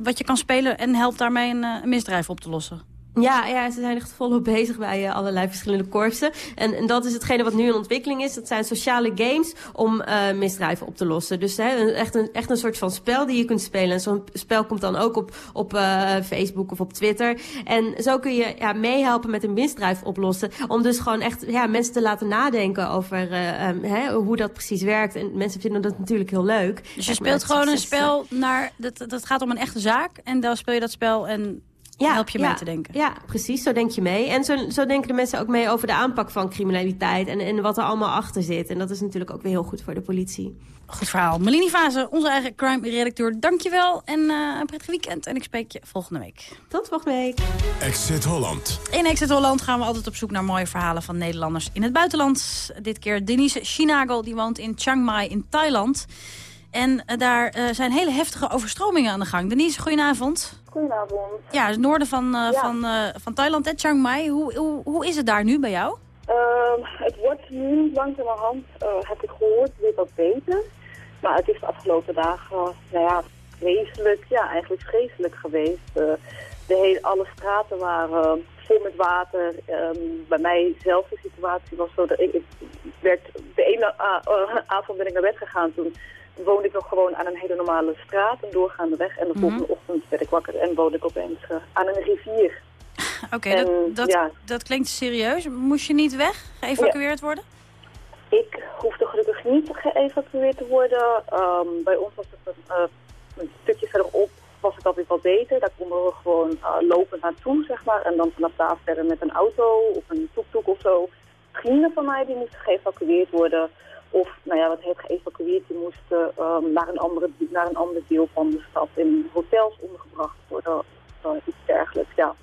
wat je kan spelen en helpt daarmee een misdrijf op te lossen? Ja, ja, ze zijn echt volop bezig bij eh, allerlei verschillende korpsen. En, en dat is hetgene wat nu in ontwikkeling is. Dat zijn sociale games om eh, misdrijven op te lossen. Dus hè, een- echt, een, echt een soort van spel die je kunt spelen. En zo'n spel komt dan ook op, op eh, Facebook of op Twitter. En zo kun je ja, meehelpen met een misdrijf oplossen. Om dus gewoon echt ja, mensen te laten nadenken over ehm, hè, hoe dat precies werkt. En mensen vinden dat natuurlijk heel leuk. Dus je speelt gewoon een spel naar... Dat, dat gaat om een echte zaak en dan speel je dat spel en help je mee te denken. Ja, precies. Zo denk je mee. En zo, zo denken de mensen ook mee over de aanpak van criminaliteit. En, en wat er allemaal achter zit. En dat is natuurlijk ook weer heel goed voor de politie. Goed verhaal. Melanie Fase, onze eigen crime-redacteur, dankjewel. En eh, een prettig weekend. En ik spreek je volgende week. Tot volgende week. Exit Holland. In Exit Holland gaan we altijd op zoek naar mooie verhalen van Nederlanders in het buitenland. Dit keer Denise Chinago, die woont in Chiang Mai in Thailand. En eh, daar eh, zijn hele heftige overstromingen aan de gang. Denise, goedenavond. Goedenavond. Ja, het noorden van, eh, Ja. van, van Thailand, hè, Chiang Mai. Hoe, hoe, hoe is het daar nu bij jou? Ehm, het wordt nu langzamerhand, eh heb ik gehoord, weer wat beter. Maar het is de afgelopen dagen, nou ja, vreselijk, ja, eigenlijk vreselijk geweest. De hele, alle straten waren vol met water. Ehm, bij mij zelf de situatie was zo dat ik, ik werd, de ene avond ben ik naar bed gegaan toen woonde ik nog gewoon aan een hele normale straat, een doorgaande weg. En de Mhm. volgende ochtend werd ik wakker en woonde ik opeens eh, aan een rivier. Oké, dat, dat, ja. dat klinkt serieus. Moest je niet weg, geëvacueerd worden? Ik hoefde gelukkig niet geëvacueerd te worden. Ehm, bij ons was het een, eh, een stukje verderop was het alweer wat beter. Daar konden we gewoon uh, lopen naartoe, zeg maar. En dan vanaf daar verder met een auto of een toektoek of zo. Vrienden van mij die moesten geëvacueerd worden of nou ja, wat heeft geëvacueerd, die moesten ehm, naar, een andere, naar een ander deel van de stad in hotels ondergebracht worden. Uh, iets dergelijks, ja.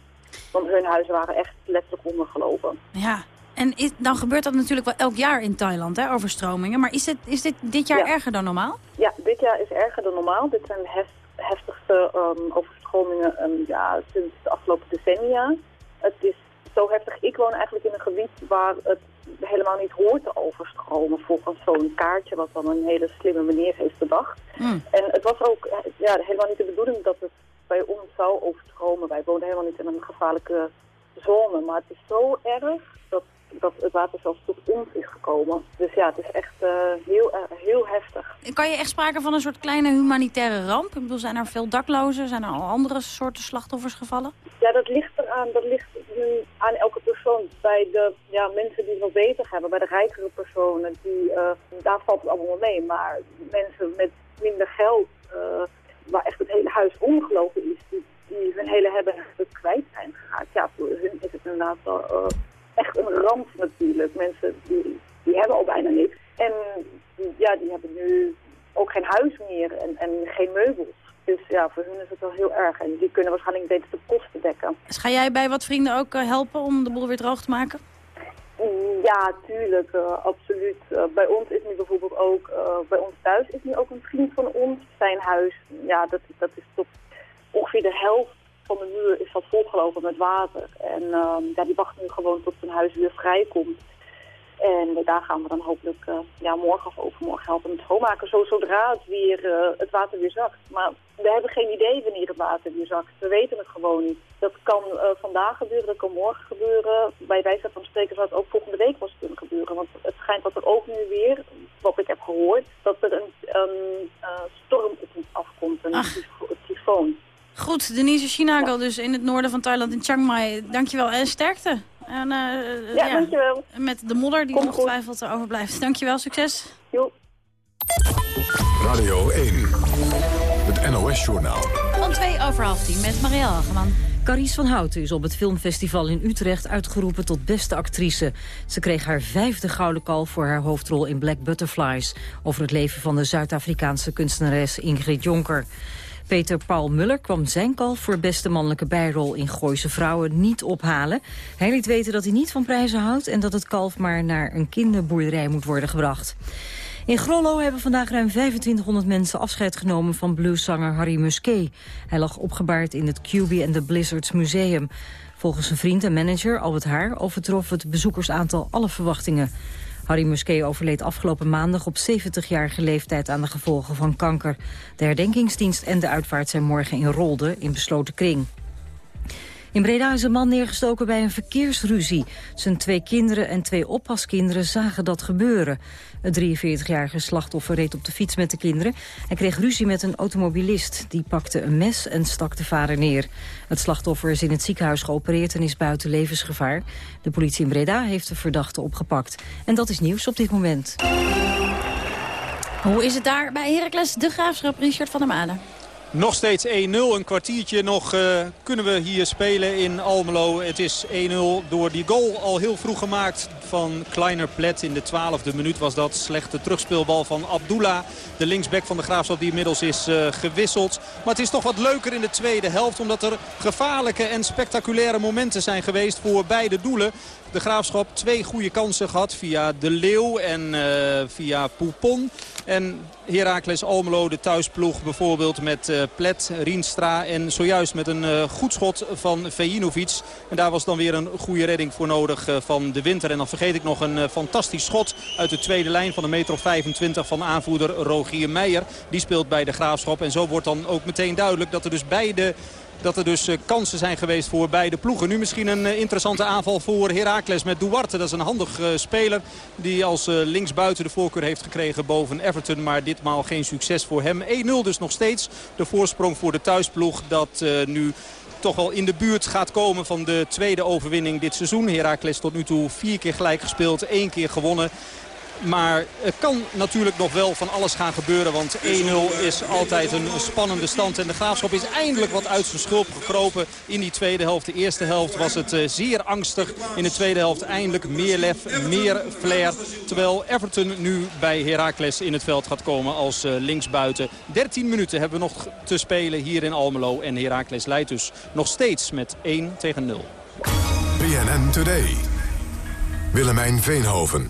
Want hun huizen waren echt letterlijk ondergelopen. Ja, en is, dan gebeurt dat natuurlijk wel elk jaar in Thailand, hè, overstromingen. Maar is dit, is dit dit jaar erger dan normaal? Ja, dit jaar is erger dan normaal. Dit zijn de hef, heftigste um, overstromingen um, ja, sinds de afgelopen decennia. Het is zo heftig. Ik woon eigenlijk in een gebied waar het helemaal niet hoort te overstromen volgens zo'n kaartje wat dan een hele slimme meneer heeft bedacht. Hmm. En het was ook ja, helemaal niet de bedoeling dat het bij ons zou overstromen. Wij wonen helemaal niet in een gevaarlijke zone, maar het is zo erg dat, dat het water zelfs tot ons is gekomen. Dus ja, het is echt uh, heel, uh, heel heftig. Kan je echt sprake van een soort kleine humanitaire ramp? Ik bedoel, zijn er veel daklozen? Zijn er al andere soorten slachtoffers gevallen? Ja, dat ligt eraan. Dat ligt nu aan elke persoon. Bij de ja, mensen die het wel beter hebben, bij de rijkere personen, die, uh, daar valt het allemaal mee. Maar mensen met minder geld, waar echt het hele huis omgelopen is, die, die hun hele hebben kwijt zijn geraakt. Ja, voor hun is het inderdaad wel echt een ramp natuurlijk. Mensen die, die hebben al bijna niks. En ja, die hebben nu ook geen huis meer en, en geen meubels. Dus ja, voor hun is het wel heel erg. En die kunnen waarschijnlijk beter de kosten dekken. Dus ga jij bij wat vrienden ook uh, helpen om de boel weer droog te maken? Ja, tuurlijk, uh, absoluut. Uh, bij ons is nu bijvoorbeeld ook, bij ons thuis is nu ook een vriend van ons. Zijn huis, ja, dat, dat is tot ongeveer de helft van de muur is dat volgelopen met water. En um, ja, die wacht nu gewoon tot zijn huis weer vrijkomt. En daar gaan we dan hopelijk uh, ja, morgen of overmorgen helpen met schoonmaken. Zo, zodra het, weer, uh, het water weer zakt. Maar we hebben geen idee wanneer het water weer zakt. We weten het gewoon niet. Dat kan uh, vandaag gebeuren, dat kan morgen gebeuren. Bij wijze van spreken zou het ook volgende week wel kunnen gebeuren. Want het schijnt dat er ook nu weer, wat ik heb gehoord, dat er een, een storm op ons afkomt. Een tyfoon. Goed, Denise Chinago dus in het noorden van Thailand in Chiang Mai. Dankjewel en sterkte. En, uh, ja, ja, dankjewel. Met de modder die nog twijfelt overblijft. Dankjewel, succes. Jo. Radio 1, het NOS-journaal. Van 2 over half 10 met Marielle Hageman. Carice van Houten is op het filmfestival in Utrecht uitgeroepen tot beste actrice. Ze kreeg haar vijfde gouden kalf voor haar hoofdrol in Black Butterflies... over het leven van de Zuid-Afrikaanse kunstenares Ingrid Jonker. Peter Paul Muller kwam zijn kalf voor beste mannelijke bijrol in Gooise Vrouwen niet ophalen. Hij liet weten dat hij niet van prijzen houdt en dat het kalf maar naar een kinderboerderij moet worden gebracht. In Grollo hebben vandaag ruim 2500 mensen afscheid genomen van blueszanger Harry Musquet. Hij lag opgebaard in het QB and the Blizzards Museum. Volgens zijn vriend en manager Albert Haar overtrof het bezoekersaantal alle verwachtingen. Harry Musquet overleed afgelopen maandag op 70-jarige leeftijd aan de gevolgen van kanker. De herdenkingsdienst en de uitvaart zijn morgen in Rolde in besloten kring. In Breda is een man neergestoken bij een verkeersruzie. Zijn twee kinderen en twee oppaskinderen zagen dat gebeuren. Het 43-jarige slachtoffer reed op de fiets met de kinderen... en kreeg ruzie met een automobilist. Die pakte een mes en stak de vader neer. Het slachtoffer is in het ziekenhuis geopereerd en is buiten levensgevaar. De politie in Breda heeft de verdachte opgepakt. En dat is nieuws op dit moment. Hoe is het daar bij Heracles de Graafschap, Richard van der Maden? Nog steeds 1-0. Een kwartiertje nog uh, kunnen we hier spelen in Almelo. Het is 1-0 door die goal al heel vroeg gemaakt van Kleiner Plet. In de twaalfde minuut was dat. Slechte terugspeelbal van Abdullah. De linksback van de Graafschap die inmiddels is uh, gewisseld. Maar het is toch wat leuker in de tweede helft. Omdat er gevaarlijke en spectaculaire momenten zijn geweest voor beide doelen. De Graafschap twee goede kansen gehad via De Leeuw en uh, via Poupon. En Heracles Almelo, de thuisploeg bijvoorbeeld met uh, Plet, Rienstra en zojuist met een uh, goed schot van Vejinovic. En daar was dan weer een goede redding voor nodig van de winter. En dan vergeet ik nog een fantastisch schot uit de tweede lijn van de meter of 25 van aanvoerder Rogier Meijer. Die speelt bij de Graafschap en zo wordt dan ook meteen duidelijk dat er dus beide dat er dus uh, kansen zijn geweest voor beide ploegen. Nu misschien een uh, interessante aanval voor Heracles met Duarte. Dat is een handig uh, speler die als linksbuiten de voorkeur heeft gekregen boven Everton. Maar ditmaal geen succes voor hem. 1-0 dus nog steeds. De voorsprong voor de thuisploeg dat nu toch wel in de buurt gaat komen van de tweede overwinning dit seizoen. Heracles tot nu toe vier keer gelijk gespeeld, één keer gewonnen. Maar er kan natuurlijk nog wel van alles gaan gebeuren. Want 1-0 is altijd een spannende stand. En de Graafschap is eindelijk wat uit zijn schulp gekropen in die tweede helft. De eerste helft was het eh, zeer angstig. In de tweede helft eindelijk meer lef, meer flair. Terwijl Everton nu bij Heracles in het veld gaat komen als eh, linksbuiten. 13 minuten hebben we nog te spelen hier in Almelo. En Heracles leidt dus nog steeds met 1 tegen 0. BNN Today. Willemijn Veenhoven.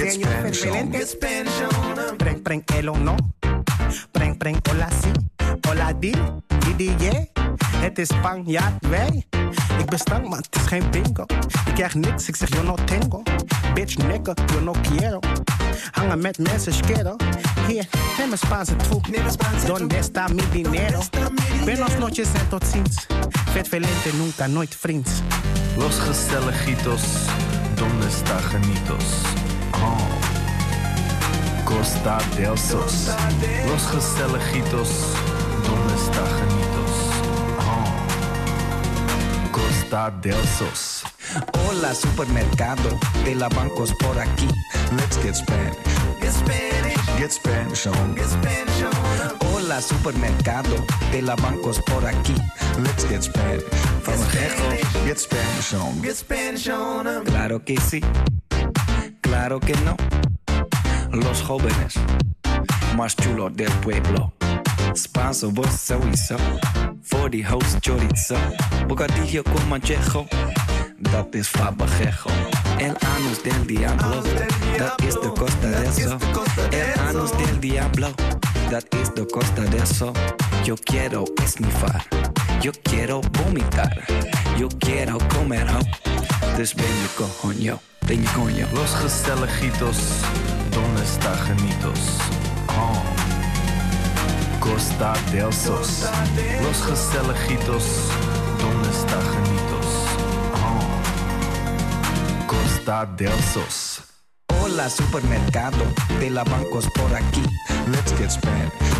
Get Spanish on. Get Spanish on. Preng, preng, elo, no. Preng, preng, hola, si. Hola, di. Di, di, yeah. Het is Spanjaard, wij. Ik ben stank, maar het is geen bingo. Ik krijg niks, ik zeg yo no tengo. Bitch, nigga, yo no quiero. Hangen met mensen, schero. Hier, neem een Spaanse troep. Donde está mi dinero? Buenos noches en tot ziens. Vet velente, nunca, nooit vriends. Los gezelligitos, donde está genitos? Oh. Costa del Sos. Los gezelligitos, donde está genitos? Oh. Costa del Sos. Hola supermercado de la bancos por aquí. Let's get Spanish. Get Spanish. Get Spanish on. Get Spanish on. Hola supermercado de la bancos por aquí. Let's get Spanish. From Gejo. Get Spanish on. Get Spanish on. Claro que sí. Claro que no. Los jóvenes más chulos del pueblo. Spanso, vos sowieso. Voor die host chorizo. Bocadillo con manchejo. Dat is fabajejo. El anus del diablo. Dat is de costa de eso. El anus del diablo. Dat is de costa de eso. Yo quiero esnifar. Yo quiero vomitar. Yo quiero comer je coño. Ben je coño. Los gezelligitos. Donde está genitos? Oh. Costa del Sos. Los gezelligitos. Donde está genitos? Oh. Costa del Sos. Hola supermercado de la bancos por aquí. Let's get Spanish.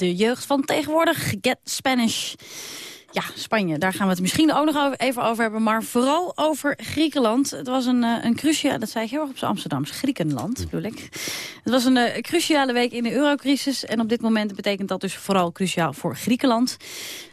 De jeugd van tegenwoordig, Get Spanish. Ja, Spanje, daar gaan we het misschien ook nog even over hebben. Maar vooral over Griekenland. Het was een, eh, een cruciale, dat zei ik heel erg op zijn Amsterdams, Griekenland bedoel ik. Het was een eh, cruciale week in de eurocrisis. En op dit moment betekent dat dus vooral cruciaal voor Griekenland.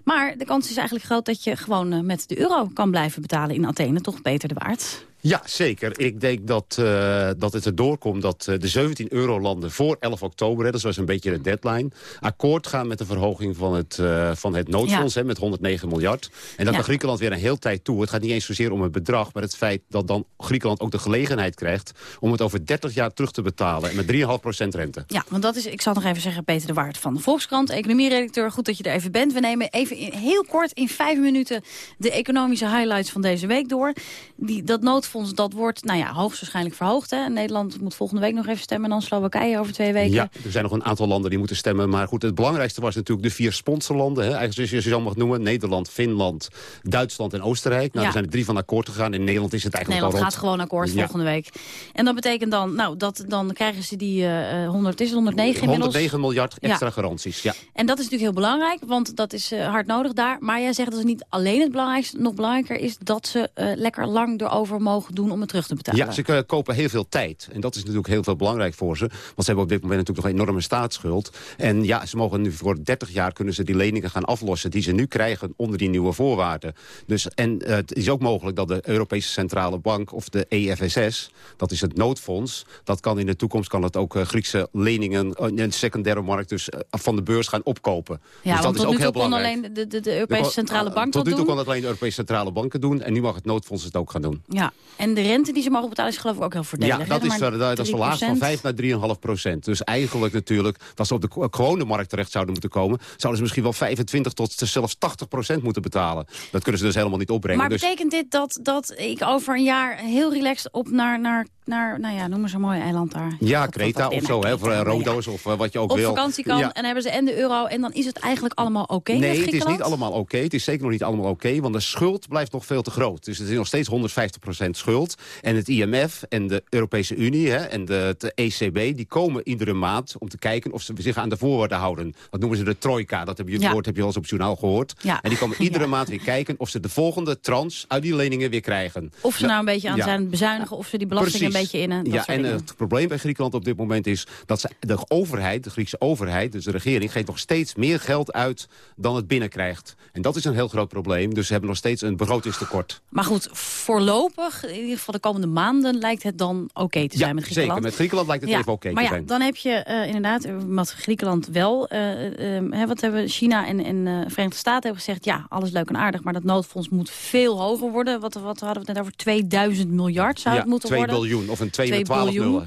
Maar de kans is eigenlijk groot dat je gewoon eh, met de euro kan blijven betalen in Athene. Toch beter de waard. Ja, zeker. Ik denk dat, eh, dat het erdoor komt dat eh, de 17 eurolanden voor 11 oktober... Hè, dat was een beetje de deadline... akkoord gaan met de verhoging van het, eh, van het noodfonds Ja. hè, met 109 miljard. En dat Ja. Griekenland weer een heel tijd toe. Het gaat niet eens zozeer om het bedrag... maar het feit dat dan Griekenland ook de gelegenheid krijgt... om het over 30 jaar terug te betalen met 3,5% rente. Ja, want dat is, ik zal nog even zeggen, Peter de Waard van de Volkskrant, economieredacteur. Goed dat je er even bent. We nemen even in, heel kort in vijf minuten de economische highlights van deze week door. Die, dat noodfonds noodfonds, dat wordt nou ja, hoogstwaarschijnlijk verhoogd. Hè? Nederland moet volgende week nog even stemmen. En dan Slowakije over twee weken. Ja, er zijn nog een aantal landen die moeten stemmen. Maar goed, het belangrijkste was natuurlijk de vier sponsorlanden. Hè? Eigenlijk zoals je ze mag noemen. Nederland, Finland, Duitsland en Oostenrijk. Nou, Ja. er zijn er drie van akkoord gegaan. In Nederland is het eigenlijk Nederland al gaat rond. gewoon akkoord Ja. volgende week. En dat betekent dan, nou, dat, dan krijgen ze die eh, eh, 100, is het 109 inmiddels? 109 miljard Ja. extra garanties, ja. En dat is natuurlijk heel belangrijk, want dat is eh, hard nodig daar. Maar jij zegt dat is niet alleen het belangrijkste. Nog belangrijker is dat ze eh, lekker lang erover mogen doen om het terug te betalen. Ja, ze kopen heel veel tijd. En dat is natuurlijk heel veel belangrijk voor ze. Want ze hebben op dit moment natuurlijk nog een enorme staatsschuld. En ja, ze mogen nu voor 30 jaar kunnen ze die leningen gaan aflossen... die ze nu krijgen onder die nieuwe voorwaarden. Dus, en eh, het is ook mogelijk dat de Europese Centrale Bank of de EFSS... dat is het noodfonds, dat kan in de toekomst kan het ook eh, Griekse leningen... eh, in de secundaire markt dus van de beurs gaan opkopen. Ja, dus dat is tot ook nu heel toe kon belangrijk. alleen de, de, de Europese kon- Centrale Bank Tot dat nu toe doen. kan het alleen de Europese Centrale Banken doen... en nu mag het noodfonds het ook gaan doen. Ja, en de rente die ze mogen betalen is geloof ik ook heel voordelig. Ja, dat is, ver- dat is verlaagd van 3%. 5 naar 3,5 procent. Dus eigenlijk natuurlijk, als ze op de gewone markt terecht zouden moeten komen... zouden ze misschien wel 25 tot zelfs 80 procent moeten betalen. Dat kunnen ze dus helemaal niet opbrengen. Maar dus, betekent dit dat, dat ik over een jaar heel relaxed op naar, naar, naar nou ja, noem maar zo'n mooi eiland daar. ja, Creta of zo, hè, voor ja. Rodos of eh, wat je ook Op wil. vakantie kan Ja. en hebben ze en de euro en dan is het eigenlijk allemaal oké Nee, het is niet allemaal oké. Het is zeker nog niet allemaal oké, want de schuld blijft nog veel te groot. Dus het is nog steeds 150 schuld. En het IMF en de Europese Unie hè, en de, de ECB... die komen iedere maand om te kijken of ze zich aan de voorwaarden houden. Dat noemen ze de trojka. Dat heb je Ja. woord heb je al eens op het journaal gehoord. Ja. En die komen iedere maand weer kijken of ze de volgende trans uit die leningen weer krijgen. Of ze nou een beetje aan zijn bezuinigen, of ze die belasting Precies. een beetje innen. Dat Ja, en dingen. het probleem bij Griekenland op dit moment is... dat ze, de overheid, de Griekse overheid, dus de regering... geeft nog steeds meer geld uit dan het binnenkrijgt. En dat is een heel groot probleem. Dus ze hebben nog steeds een begrotingstekort. Maar goed, voorlopig, in ieder geval de komende maanden... lijkt het dan oké te zijn ja, met Griekenland. zeker. Met Griekenland lijkt het Ja, even oké maar te ja, zijn. dan heb je eh, inderdaad, eh, wat Griekenland wel... eh, eh, hè, wat hebben China en, en eh, Verenigde Staten hebben gezegd... ja, alles leuk en aardig, maar dat noodfonds moet veel hoger worden. Wat, wat hadden we het net over? 2000 miljard zou ja, het moeten 2 worden. biljoen of een 2 2 met 12 biljoen.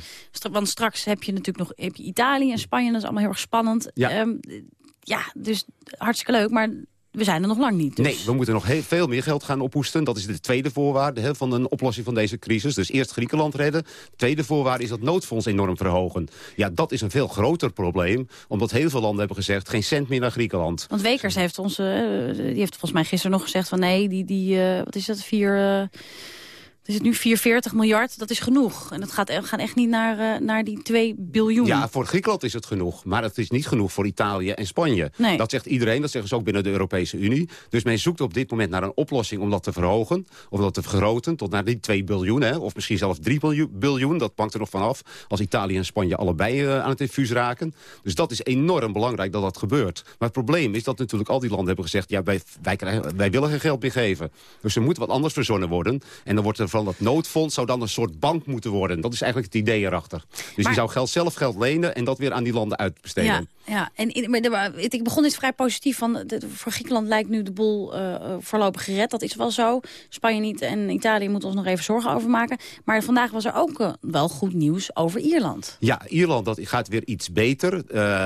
Want straks heb je natuurlijk nog heb je Italië en Spanje. Dat is allemaal heel erg spannend. Ja. Ehm, ja, dus hartstikke leuk, maar we zijn er nog lang niet. Dus. Nee, we moeten nog heel veel meer geld gaan ophoesten. Dat is de tweede voorwaarde hè, van een oplossing van deze crisis. Dus eerst Griekenland redden. Tweede voorwaarde is dat noodfonds enorm verhogen. Ja, dat is een veel groter probleem. Omdat heel veel landen hebben gezegd... geen cent meer naar Griekenland. Want Wekers heeft ons, eh, die heeft volgens mij gisteren nog gezegd van nee, die, die eh, wat is dat, vier, eh, is het nu 440 miljard, dat is genoeg. En dat gaat, e- gaan echt niet naar, eh, naar die 2 biljoen. Ja, voor Griekenland is het genoeg. Maar het is niet genoeg voor Italië en Spanje. Nee. Dat zegt iedereen, dat zeggen ze ook binnen de Europese Unie. Dus men zoekt op dit moment naar een oplossing om dat te verhogen. Of dat te vergroten tot naar die 2 biljoen. Hè, of misschien zelfs 3 biljoen- biljoen. Dat hangt er nog vanaf. Als Italië en Spanje allebei eh, aan het infuus raken. Dus dat is enorm belangrijk dat dat gebeurt. Maar het probleem is dat natuurlijk al die landen hebben gezegd... ja, wij, wij, krijgen, wij willen geen geld meer geven. Dus er moet wat anders verzonnen worden. En dan wordt er van dat noodfonds zou dan een soort bank moeten worden. Dat is eigenlijk het idee erachter. Dus Maar- die zou geld, zelf geld lenen en dat weer aan die landen uitbesteden. Ja, ja. En ik begon dit vrij positief. Van, voor Griekenland lijkt nu de boel eh, eh, voorlopig gered. Dat is wel zo. Spanje niet en Italië moeten ons nog even zorgen over maken. Maar vandaag was er ook eh, wel goed nieuws over Ierland. Ja, Ierland dat gaat weer iets beter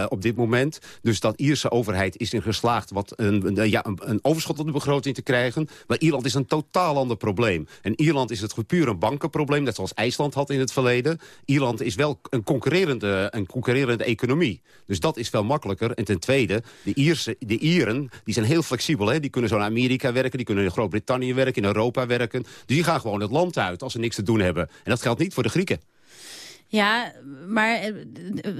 op dit moment. Dus dat Ierse overheid is in geslaagd wat een, een, ja, een overschot op de begroting te krijgen. Maar Ierland is een totaal ander probleem. En Ierland is het puur een bankenprobleem, net zoals IJsland had in het verleden. Ierland is wel een concurrerende, een concurrerende economie. Dus dat is veel makkelijker. En ten tweede, de, Ierse, de Ieren die zijn heel flexibel. Hè? Die kunnen zo naar Amerika werken, die kunnen in Groot-Brittannië werken, in Europa werken. Dus die gaan gewoon het land uit als ze niks te doen hebben. En dat geldt niet voor de Grieken. Ja, maar eh,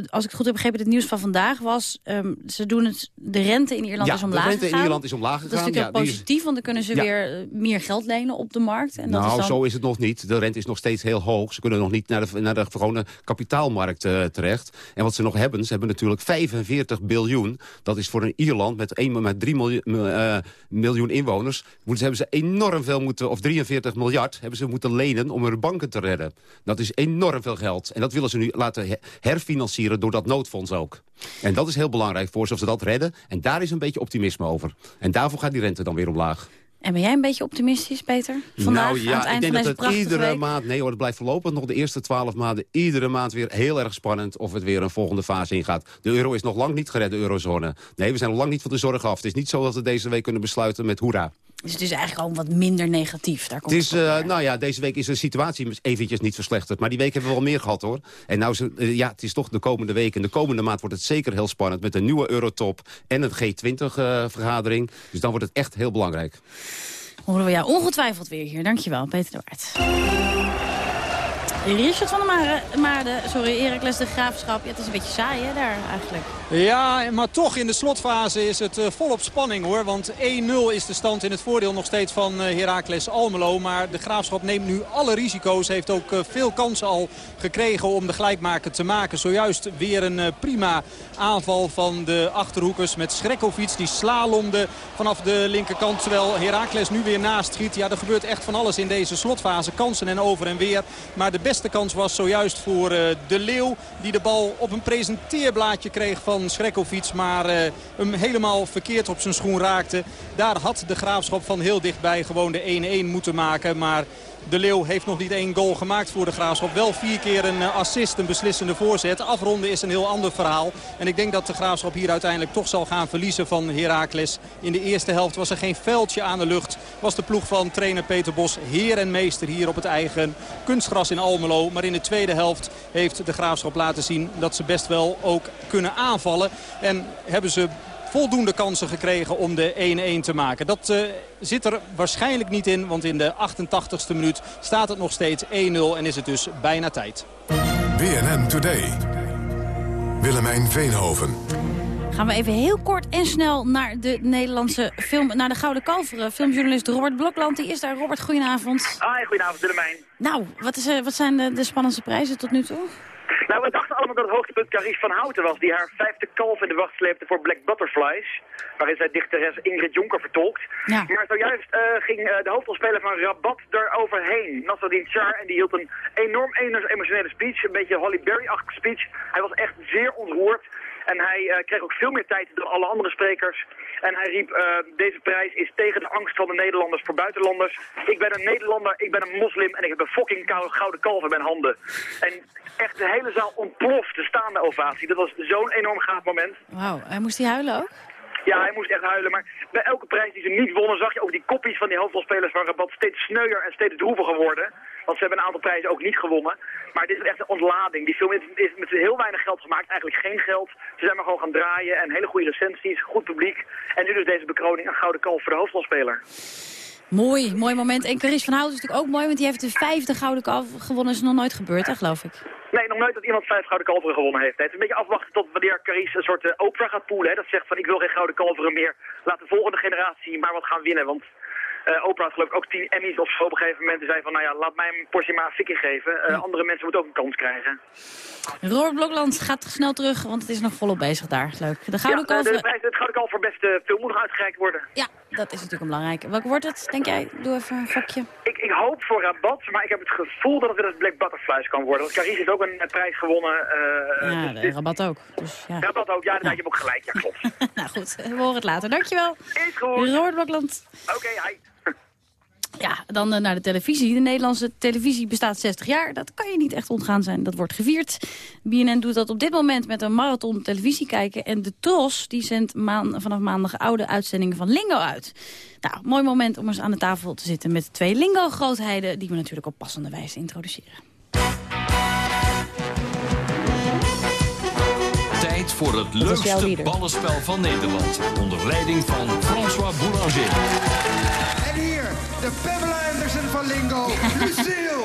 als ik het goed heb begrepen, het nieuws van vandaag was... ehm, ze doen het, de rente in Ierland Ja, is de omlaag rente in gegaan. Ierland is omlaag Dat is gegaan. natuurlijk Ja, heel is- positief, want dan kunnen ze Ja. weer eh, meer geld lenen op de markt. En dat nou, is dan... zo is het nog niet. De rente is nog steeds heel hoog. Ze kunnen nog niet naar de, naar de gewone kapitaalmarkt eh, terecht. En wat ze nog hebben, ze hebben natuurlijk 45 biljoen. Dat is voor een Ierland met, 1, met 3 miljoen, eh, miljoen inwoners. Moeten, hebben ze enorm veel moeten, of 43 miljard, hebben ze moeten lenen om hun banken te redden. Dat is enorm veel geld. En dat willen ze nu laten he- herfinancieren door dat noodfonds ook. En dat is heel belangrijk voor ze of ze dat redden. En daar is een beetje optimisme over. En daarvoor gaat die rente dan weer omlaag. En ben jij een beetje optimistisch, Peter? Vandaag, nou aan ja, het eind ik denk dat het iedere week? maand... Nee hoor, het blijft voorlopig nog de eerste twaalf maanden... iedere maand weer heel erg spannend of het weer een volgende fase ingaat. De euro is nog lang niet gered, de eurozone. Nee, we zijn nog lang niet van de zorg af. Het is niet zo dat we deze week kunnen besluiten met hoera. Dus het is eigenlijk gewoon wat minder negatief. Daar Het komt is, eh, nou ja, deze week is de situatie eventjes niet verslechterd. Maar die week hebben we wel meer gehad, hoor. En nou, is het, eh, ja, het is toch de komende week. En de komende maand wordt het zeker heel spannend... met een nieuwe Eurotop en een G20-vergadering. dus dan wordt het echt heel belangrijk. Horen we jou ongetwijfeld weer hier. Dankjewel, Peter de Waard. Richard van der Maarden, sorry, Heracles de Graafschap. Ja, het is een beetje saai hè, daar eigenlijk. Ja, maar toch in de slotfase is het uh, volop spanning hoor. Want 1-0 is de stand in het voordeel nog steeds van uh, Heracles Almelo. Maar de Graafschap neemt nu alle risico's. Heeft ook uh, veel kansen al gekregen om de gelijkmaker te maken. Zojuist weer een prima aanval van de Achterhoekers met Schrekkovic. Die slalomde vanaf de linkerkant. Terwijl Heracles nu weer naast schiet. Ja, er gebeurt echt van alles in deze slotfase. Kansen en over en weer. Maar de beste kans was zojuist voor De Leeuw. Die de bal op een presenteerblaadje kreeg van Schrekkovic. Maar uh, hem helemaal verkeerd op zijn schoen raakte. Daar had de Graafschap van heel dichtbij gewoon de 1-1 moeten maken. Maar de Leeuw heeft nog niet één goal gemaakt voor de Graafschap. Wel vier keer een assist, een beslissende voorzet. Afronden is een heel ander verhaal. En ik denk dat de Graafschap hier uiteindelijk toch zal gaan verliezen van Heracles. In de eerste helft was er geen veldje aan de lucht. Was de ploeg van trainer Peter Bos heer en meester hier op het eigen kunstgras in Almelo. Maar in de tweede helft heeft de Graafschap laten zien dat ze best wel ook kunnen aanvallen. En hebben ze voldoende kansen gekregen om de 1-1 te maken. Dat uh, zit er waarschijnlijk niet in, want in de 88ste minuut staat het nog steeds 1-0 en is het dus bijna tijd. BNN Today. Willemijn Veenhoven. Gaan we even heel kort en snel naar de Nederlandse film, naar de Gouden Kalveren. Filmjournalist Robert Blokland, die is daar. Robert, goedenavond. Hoi, goedenavond Willemijn. Nou, wat, is, uh, wat zijn de, de spannendste prijzen tot nu toe? Nou, we allemaal dat het hoogtepunt Carice van Houten was... die haar vijfde kalf in de wacht sleepte voor Black Butterflies... waarin zij dichteres Ingrid Jonker vertolkt. Ja. Maar zojuist uh, ging uh, de hoofdrolspeler van Rabat er overheen. Nasruddin Char, en die hield een enorm emotionele speech... een beetje Holly Berry-achtige speech. Hij was echt zeer ontroerd... En hij uh, kreeg ook veel meer tijd dan alle andere sprekers. En hij riep, uh, deze prijs is tegen de angst van de Nederlanders voor buitenlanders. Ik ben een Nederlander, ik ben een moslim en ik heb een fucking gouden kalf in mijn handen. En echt de hele zaal ontplofte staande ovatie. Dat was zo'n enorm gaaf moment. Wauw, en moest hij huilen ook? Ja, hij moest echt huilen. Maar bij elke prijs die ze niet wonnen zag je ook die kopjes van die hoofdrolspelers van Rabat steeds sneuier en steeds droeviger worden. Want ze hebben een aantal prijzen ook niet gewonnen. Maar dit is echt een ontlading. Die film is, is met heel weinig geld gemaakt. Eigenlijk geen geld. Ze zijn maar gewoon gaan draaien. En hele goede recensies. Goed publiek. En nu dus deze bekroning. Een gouden kalf voor de hoofdrolspeler. Mooi, mooi moment. En Carice van Houten is natuurlijk ook mooi, want die heeft de vijfde gouden kalf gewonnen. Dat is nog nooit gebeurd, hè, geloof ik. Nee, nog nooit dat iemand vijf gouden kalveren gewonnen heeft. Het is een beetje afwachten tot wanneer Carice een soort uh, Oprah gaat poelen. Hè. Dat zegt van, ik wil geen gouden kalveren meer. Laat de volgende generatie maar wat gaan winnen. Want Oprah had geloof ik ook tien Emmys of zo op een gegeven moment. En zei van, nou ja, laat mij een portie maar fikkie geven. Ja. Andere mensen moeten ook een kans krijgen. Robert Blokland gaat snel terug, want het is nog volop bezig daar. Leuk. De Gouden ja, de, de, prijs, het Gouden Kalf voor beste film moet nog uitgereikt worden. Ja, dat is natuurlijk belangrijk. Welke wordt het, denk jij? Doe even een gokje. Ik, ik hoop voor Rabat, maar ik heb het gevoel dat het weer eens Black Butterflies kan worden. Want Carice heeft ook een, een prijs gewonnen. Uh, ja, dus dit... Rabat ook. Dus, ja. Rabat ook, ja, dan ja. je hem ook gelijk. Ja, klopt. nou goed, we horen het later. Dankjewel. Is goed. Robert Blokland. Oké, okay, hi. Ja, dan uh, naar de televisie. De Nederlandse televisie bestaat 60 jaar. Dat kan je niet echt ontgaan zijn. Dat wordt gevierd. BNN doet dat op dit moment met een marathon televisie kijken. En de Tros die zendt maan, vanaf maandag oude uitzendingen van Lingo uit. Nou, mooi moment om eens aan de tafel te zitten met twee Lingo-grootheden... die we natuurlijk op passende wijze introduceren. Tijd voor het leukste ballenspel van Nederland. Onder leiding van François Boulanger. De Pamela Anderson van Lingo, Lucille.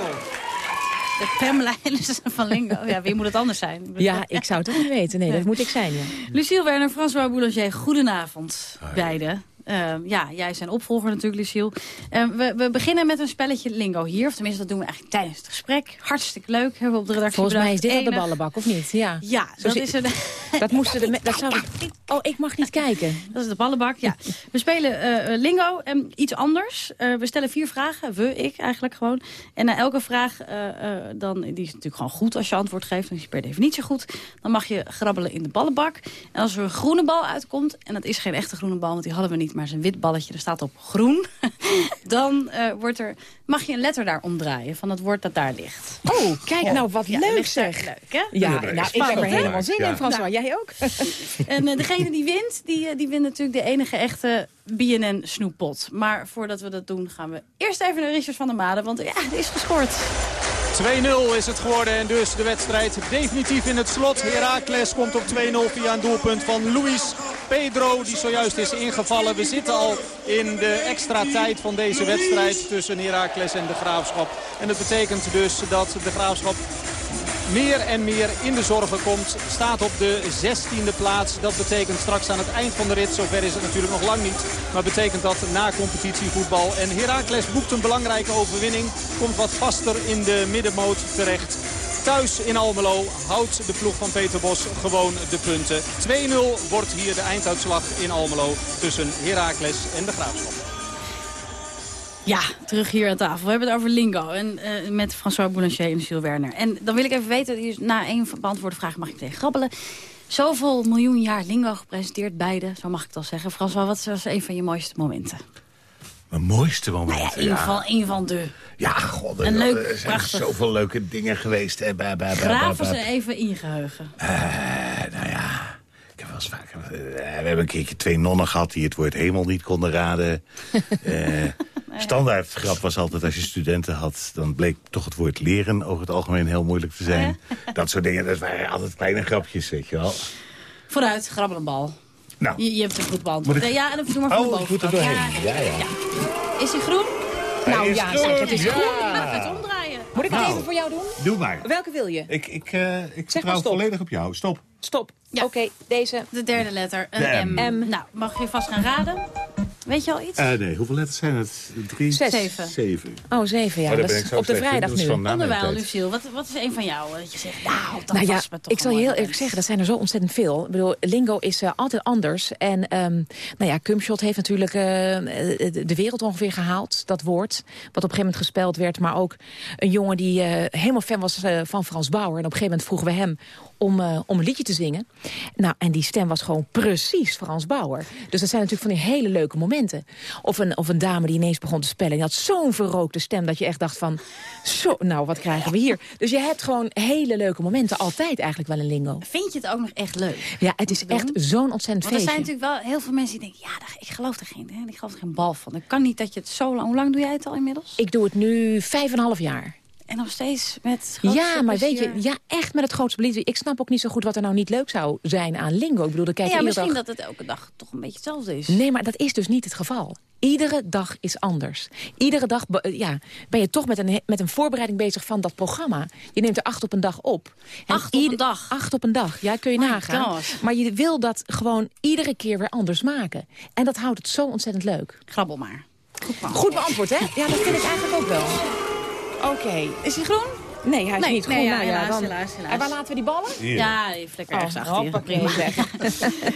De Pamela Anderson van Lingo. Ja, wie moet het anders zijn? Ja, ik zou het ook niet weten. Nee, dat moet ik zijn, ja. Lucille Werner, François Boulanger, goedenavond, Hi. beiden. Uh, ja, jij zijn opvolger natuurlijk, Lucille. Uh, we, we, beginnen met een spelletje lingo hier. Of tenminste, dat doen we eigenlijk tijdens het gesprek. Hartstikke leuk, hebben we op de redactie Volgens mij is dit de ballenbak, of niet? Ja, ja dat is het. Dat moesten de... Dat zou ik... Oh, ik mag niet kijken. Dat is de ballenbak, ja. We spelen uh, lingo en iets anders. we stellen vier vragen. We, ik eigenlijk gewoon. En na elke vraag, dan, die is natuurlijk gewoon goed als je antwoord geeft. Dan is die per definitie goed. Dan mag je grabbelen in de ballenbak. En als er een groene bal uitkomt, en dat is geen echte groene bal, want die hadden we niet, maar zijn wit balletje, er staat op groen. dan uh, wordt er, mag je een letter daar omdraaien van het woord dat daar ligt. Oh, kijk ja. nou wat ja, leuk zeg. Leuk, hè? Ja, nou, ik heb er helemaal zin in, François. Ook? En eh, degene die wint, die, eh, die wint natuurlijk de enige echte BNN snoeppot. Maar voordat we dat doen, gaan we eerst even naar Richard van der Made. Want ja, er is gescoord. 2-0 is het geworden en dus de wedstrijd definitief in het slot. Heracles komt op 2-0 via een doelpunt van Luis Pedro die zojuist is ingevallen. We zitten al in de extra tijd van deze wedstrijd tussen Heracles en de Graafschap. En dat betekent dus dat de Graafschap meer en meer in de zorgen komt. Staat op de 16e plaats. Dat betekent straks aan het eind van de rit, zover is het natuurlijk nog lang niet. Maar betekent dat na competitievoetbal. En Heracles boekt een belangrijke overwinning. Komt wat vaster in de middenmoot terecht. Thuis in Almelo houdt de ploeg van Peter Bos gewoon de punten. 2-0 wordt hier de einduitslag in Almelo tussen Heracles en de Graafschap. Ja, terug hier aan tafel. We hebben het over lingo en, eh, met François Boulanger en Jules Werner. En dan wil ik even weten, na één beantwoorde vraag mag ik tegen grabbelen. Zoveel miljoen jaar lingo gepresenteerd, beide, zo mag ik het al zeggen. François, wat was een van je mooiste momenten? Mijn mooiste momenten? Nou ja, een, Van, een van de... Ja, god, Een leuk, er zijn prachtig. zoveel leuke dingen geweest. Hè. Graven ze even in je geheugen. Eh, nou ja, ik heb wel eens vaak... eh, we hebben een keertje twee nonnen gehad die het woord hemel niet konden raden. Standaard grap was altijd als je studenten had... dan bleek toch het woord leren over het algemeen heel moeilijk te zijn. Dat soort dingen, dat waren altijd kleine grapjes, weet je wel. Vooruit, grabbel een bal. Nou. Je, je hebt het goed beantwoord. Ik- Ja, en dan doe maar van de Oh, moet er bovenkant. doorheen. Ja, ja. Is hij groen? Hij nou is ja, groen, zeg, het is ja. groen. Ik ga het omdraaien. Moet ik het Nou. even voor jou doen? Doe maar. Welke wil je? Ik, ik, eh, ik vertrouw stop. volledig op jou. Stop. Stop. Oké, deze. De derde letter, een De M. M. Nou, mag je vast gaan raden? Weet je al iets? Eh, nee, hoeveel letters zijn het? Drie? Zes. Zeven. Zeven. Oh, zeven, ja. Oh, dat is op de vrijdag Dat is nu. Onderwijl. Lucille, wat, wat is een van jou? Dat je zegt, nou, dat Nou ja, was me toch ik zal je heel eerlijk zeggen, dat zijn er zo ontzettend veel. Ik bedoel, lingo is eh, altijd anders. En ehm nou ja, Cumshot heeft natuurlijk eh, de, de wereld ongeveer gehaald, dat woord. Wat op een gegeven moment gespeld werd. Maar ook een jongen die eh, helemaal fan was eh, van Frans Bauer. En op een gegeven moment vroegen we hem om, eh, om een liedje te zingen. Nou, en die stem was gewoon precies Frans Bauer. Dus dat zijn natuurlijk van die hele leuke momenten. Of een, of een dame die ineens begon te spellen. Die had zo'n verrookte stem dat je echt dacht van... Zo, nou, wat krijgen we hier? Dus je hebt gewoon hele leuke momenten. Altijd eigenlijk wel een lingo. Vind je het ook nog echt leuk? Ja, het is echt zo'n ontzettend Want er zijn feestje. natuurlijk wel heel veel mensen die denken... ja, daar- ik geloof er geen, hè, ik geloof er geen bal van. Het kan niet dat je het zo lang... Hoe lang doe jij het al inmiddels? Ik doe het nu vijf en een half jaar. En nog steeds met Ja, maar weet je, ja, echt met het grootste plezier. Ik snap ook niet zo goed wat er nou niet leuk zou zijn aan lingo. Ik bedoel, je ja, misschien dag... dat het elke dag toch een beetje hetzelfde is. Nee, maar dat is dus niet het geval. Iedere dag is anders. Iedere dag be- ja, ben je toch met een, met een voorbereiding bezig van dat programma. Je neemt er acht op een dag op. En Acht op een dag? Acht op een dag, ja, kun je My nagaan. God. Maar je wil dat gewoon iedere keer weer anders maken. En dat houdt het zo ontzettend leuk. Grabbel maar. Goed beantwoord. Goed beantwoord, hè? Ja, dat vind ik eigenlijk ook wel. Oké. Is hij groen? Nee, hij is Nee, niet groen. nee, ja, nou, ja, helaas, dan... helaas, helaas. En waar laten we die ballen? Ja, even lekker Oh, ergens achter hoppakee, Prima.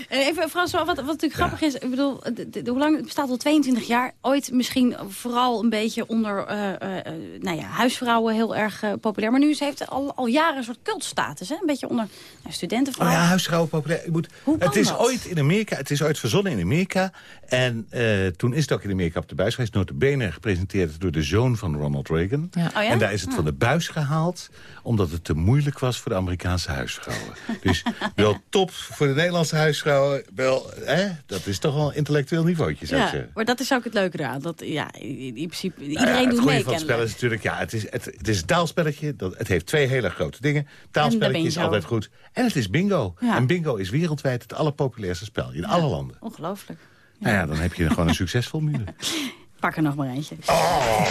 Even, François, wat, wat natuurlijk grappig is... Ik bedoel, hoe lang, het bestaat al 22 jaar. Ooit misschien vooral een beetje onder eh, eh, eh, nou ja, huisvrouwen heel erg populair. Maar nu is- heeft het al, al jaren een soort cultstatus. Hè? Een beetje onder nou, studenten Oh vooral. ja, huisvrouwen populair. Ik moet, Hoe kan het is dat? ooit in Amerika, het is ooit verzonnen in Amerika. En eh, toen is het ook in Amerika op de buis geweest. Notabene gepresenteerd door de zoon van Ronald Reagan. Ja. Oh ja? En daar is het Ja. van de buis gehaald, omdat het te moeilijk was voor de Amerikaanse huisvrouwen. dus wel top voor de Nederlandse huisvrouwen. Wel, hè, dat is toch wel een intellectueel niveautje, zou ik Ja, zeggen. maar dat is ook het leuke eraan. Dat, ja, in, in principe, Nou iedereen ja, het doet goede mee van het spel is natuurlijk, ja, het is, het, het is een taalspelletje. Dat, het heeft twee hele grote dingen. Taalspelletje is altijd goed. En het is bingo. Ja. En bingo is wereldwijd het allerpopulairste spel. In alle landen. Ongelooflijk. Nou ja, dan heb je gewoon een succesvol muur. Pak er nog maar eentje. Oh.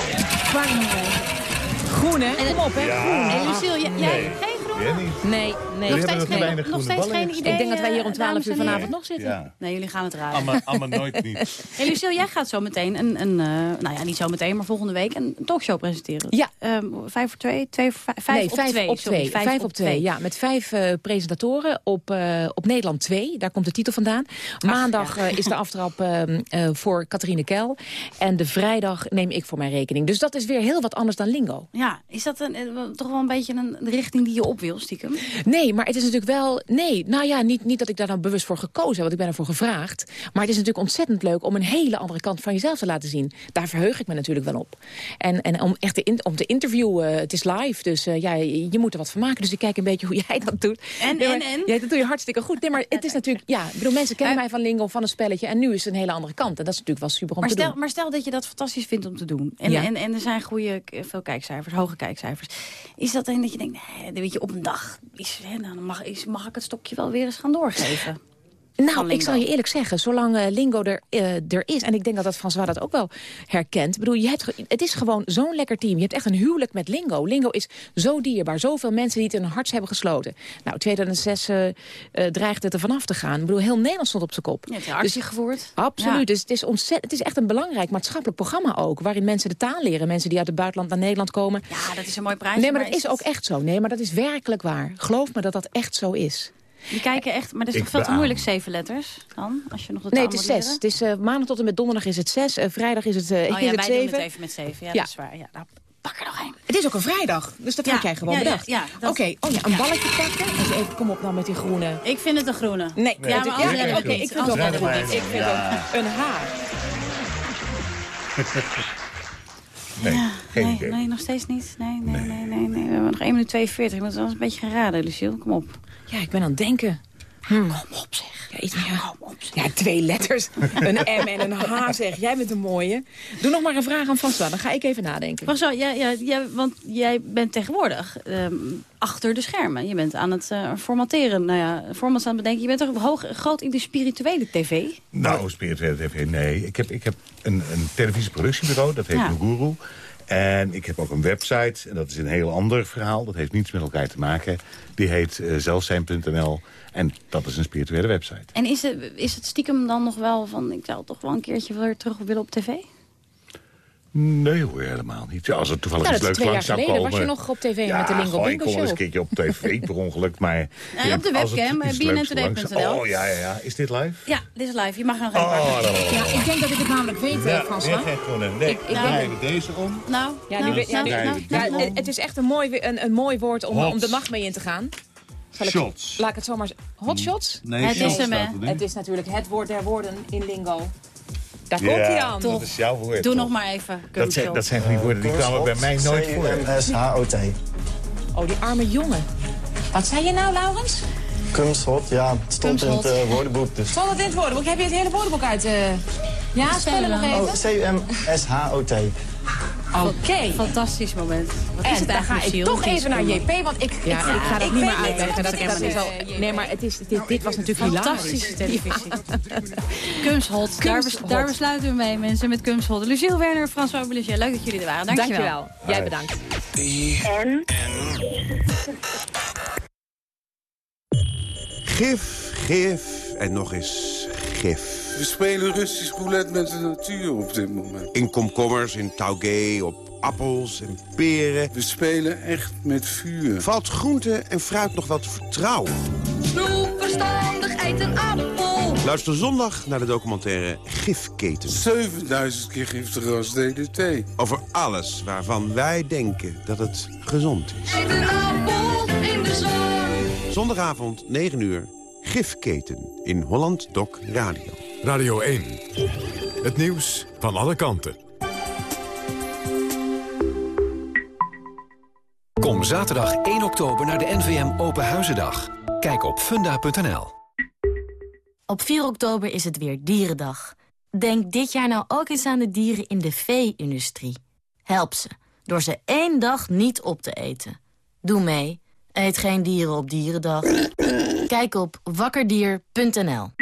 Pak er nog eentje. Groen, hè? Kom op, hè? Ja. En Lucille, jij, Nee. Niet? Nee, nee. Nog steeds geen, nog steeds geen idee. Ik denk dat wij hier om eh, 12 dames uur en vanavond nog zitten. Ja. Nee, jullie gaan het raden. Allemaal, allemaal nooit niet. Hey Lucille, jij gaat zo meteen een, een eh, nou ja, niet zo meteen, maar volgende week een talkshow presenteren. Ja. Ehm, vijf voor twee, twee voor vijf, vijf nee, op vijf twee. op sorry, twee. Vijf, op twee. Ja, met vijf eh, presentatoren op, eh, op Nederland 2. Daar komt de titel vandaan. Maandag eh, is de aftrap eh, eh, voor Catharine Kel. En de vrijdag neem ik voor mijn rekening. Dus dat is weer heel wat anders dan lingo. Ja, is dat een, eh, toch wel een beetje een richting die je op wil? Stiekem. Nee, maar het is natuurlijk wel... Nee, nou ja, niet, niet dat ik daar dan bewust voor gekozen heb, want ik ben ervoor gevraagd. Maar het is natuurlijk ontzettend leuk om een hele andere kant van jezelf te laten zien. Daar verheug ik me natuurlijk wel op. En, en om echt te, in, om te interviewen, het is live, dus uh, ja, je moet er wat van maken. Dus ik kijk een beetje hoe jij dat doet. En, nee, maar, en, en? Ja, dat doe je hartstikke goed. Nee, maar het is natuurlijk... Ja, ik bedoel, mensen kennen mij van Lingo, van een spelletje. En nu is het een hele andere kant. En dat is natuurlijk wel super om maar te stel, doen. Maar stel dat je dat fantastisch vindt om te doen. En, Ja. en, en er zijn goede, veel kijkcijfers, hoge kijkcijfers. Is dat dan dat je denkt, nee, weet je, op dag is, nou, dan mag, mag ik het stokje wel weer eens gaan doorgeven? Nou, ik zal je eerlijk zeggen, zolang eh, Lingo er, eh, er is... en ik denk dat dat François dat ook wel herkent... Ik bedoel, je hebt, het is gewoon zo'n lekker team. Je hebt echt een huwelijk met Lingo. Lingo is zo dierbaar. Zoveel mensen die het in hun hart hebben gesloten. Nou, 2006 eh eh, dreigde het er vanaf te gaan. Ik bedoel, heel Nederland stond op zijn kop. Het is actie gevoerd. Absoluut. Ja. Dus het is, ontzettend, het is echt een belangrijk maatschappelijk programma ook... waarin mensen de taal leren. Mensen die uit het buitenland naar Nederland komen. Ja, dat is een mooi prijsje. Nee, maar dat is ook echt zo. Nee, maar dat is werkelijk waar. Geloof me dat dat echt zo is. Die kijken echt, maar dat is Ik toch veel te moeilijk, zeven letters dan? Als je nog de Nee, het is zes. Het is eh, maandag tot en met donderdag is het zes. eh, vrijdag is het, eh Oh ja, het wij doen zeven. het even met zeven. Ja, Ja. dat is waar. Ja, nou, pak er nog één. Het is ook een vrijdag, dus dat Ja, had jij gewoon ja, ja, bedacht. ja, dat- Oké, oh ja, een ja. balletje pakken. Even, even, kom op nou met die groene. Ik vind het een groene. Nee, ja, maar ja, anders ja, red ik oké, het ik vind het wel goed. ik het vind ook een haar. Nee, Ja, geen nee, idee. nee, nog steeds niet. Nee, nee, nee, nee. nee. We hebben nog 1 minuut 42. Ik moet wel eens een beetje gaan raden, Lucille. Kom op. Ja, ik ben aan het denken. Kom op, zeg. Ja, iets meer. Kom op, zeg. Ja, twee letters. Een M en een H, zeg. Jij bent een mooie. Doe nog maar een vraag aan François, dan ga ik even nadenken. Wacht zo, ja, ja, ja, want jij bent tegenwoordig ehm, achter de schermen. Je bent aan het eh, formateren. Nou ja, formats aan het bedenken. Je bent toch hoog, groot in de spirituele tv? Nou, spirituele tv, nee. Ik heb, ik heb een, een televisieproductiebureau, dat heet Ja. Nuguru. En ik heb ook een website, en dat is een heel ander verhaal. Dat heeft niets met elkaar te maken. Die heet eh, zelfzijn.nl. En dat is een spirituele website. En is het, is het stiekem dan nog wel van... ik zou toch wel een keertje weer terug willen op tv? Nee hoor, helemaal niet. Ja, als er toevallig Nou, iets dat is leuks langs zou geleden. komen... Was je nog op tv ja, met de Lingo goh, ik Bingo kom eens Show? een keertje op tv per ongeluk, maar... Nee, op de als het webcam, eh, bnntoday.nl. Oh, ja, ja, ja. Is dit live? Ja, dit is live. Je mag er nog even Oh. Ja, ik denk dat ik het namelijk weet, Ja, eh, François. nee, geen groene. Nee, Ik- ik we deze om. Nou, Ja, nou, ja, nou, nou, ja, nou, nou. het- het is echt een mooi, een, een mooi woord om, om de nacht mee in te gaan. Zal ik, Shots. Laat ik het zomaar zeggen. Hot shots? Nee, Het is hem, hè. Het is natuurlijk het woord der woorden in lingo. Daar Ja, komt hij aan. dat is jouw woord. Doe toch? nog maar even. Dat zijn, dat zijn van die woorden die kwamen bij mij nooit voor. C-U-M-S-H-O-T. Oh, die arme jongen. Wat zei je nou, Laurens? Kumschot, ja, het stond in het eh, woordenboek. Dus. Stond het in het woordenboek? Heb je het hele woordenboek uit? eh? Ja, spellen nog Oh, even. C-U-M-S-H-O-T. Oké. Fantastisch moment. Wat is En het ga eigenlijk, ik Lucille? toch even naar. JP, want ik, Ja, ik, ik ga dat ik niet meer uitleggen, dat is al, nee, maar het is, dit, dit was natuurlijk Fantastische hilarisch. televisie. Kumshot. Daar, Kumshot. daar besluiten we mee, mensen, met Kumshot. Lucille Werner, François Boulinger. Leuk dat jullie er waren. Dankjewel. Dankjewel. Jij bedankt. En? Gif, gif en nog eens gif. We spelen Russisch roulette met de natuur op dit moment. In komkommers, in taugé, op appels en peren. We spelen echt met vuur. Valt groente en fruit nog wel te vertrouwen? Doe verstandig, eet een appel. Luister zondag naar de documentaire Gifketen. 7000 keer giftiger als DDT. Over alles waarvan wij denken dat het gezond is. Eet een appel in de zon. Zondagavond, 9 uur, Gifketen in Holland Doc Radio. Radio 1. Het nieuws van alle kanten. Kom zaterdag 1 oktober naar de NVM Open Huizendag. Kijk op funda.nl. Op 4 oktober is het weer Dierendag. Denk dit jaar nou ook eens aan de dieren in de vee-industrie. Help ze, door ze één dag niet op te eten. Doe mee. Eet geen dieren op Dierendag. Kijk op wakkerdier.nl.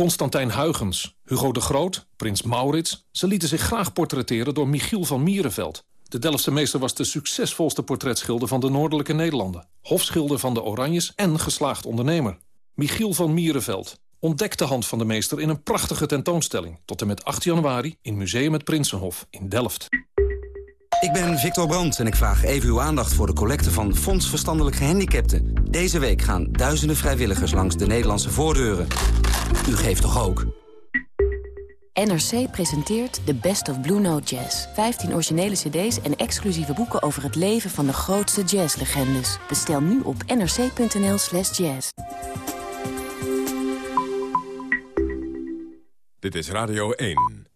Constantijn Huygens, Hugo de Groot, prins Maurits... ze lieten zich graag portretteren door Michiel van Mierenveld. De Delftse meester was de succesvolste portretschilder van de Noordelijke Nederlanden. Hofschilder van de Oranjes en geslaagd ondernemer. Michiel van Mierenveld. Ontdek de hand van de meester in een prachtige tentoonstelling. Tot en met 8 januari in Museum het Prinsenhof in Delft. Ik ben Victor Brandt en ik vraag even uw aandacht voor de collecte van Fonds Verstandelijk Gehandicapten. Deze week gaan duizenden vrijwilligers langs de Nederlandse voordeuren. U geeft toch ook? NRC presenteert The Best of Blue Note Jazz. 15 originele cd's en exclusieve boeken over het leven van de grootste jazzlegendes. Bestel nu op nrc.nl slash jazz. Dit is Radio 1.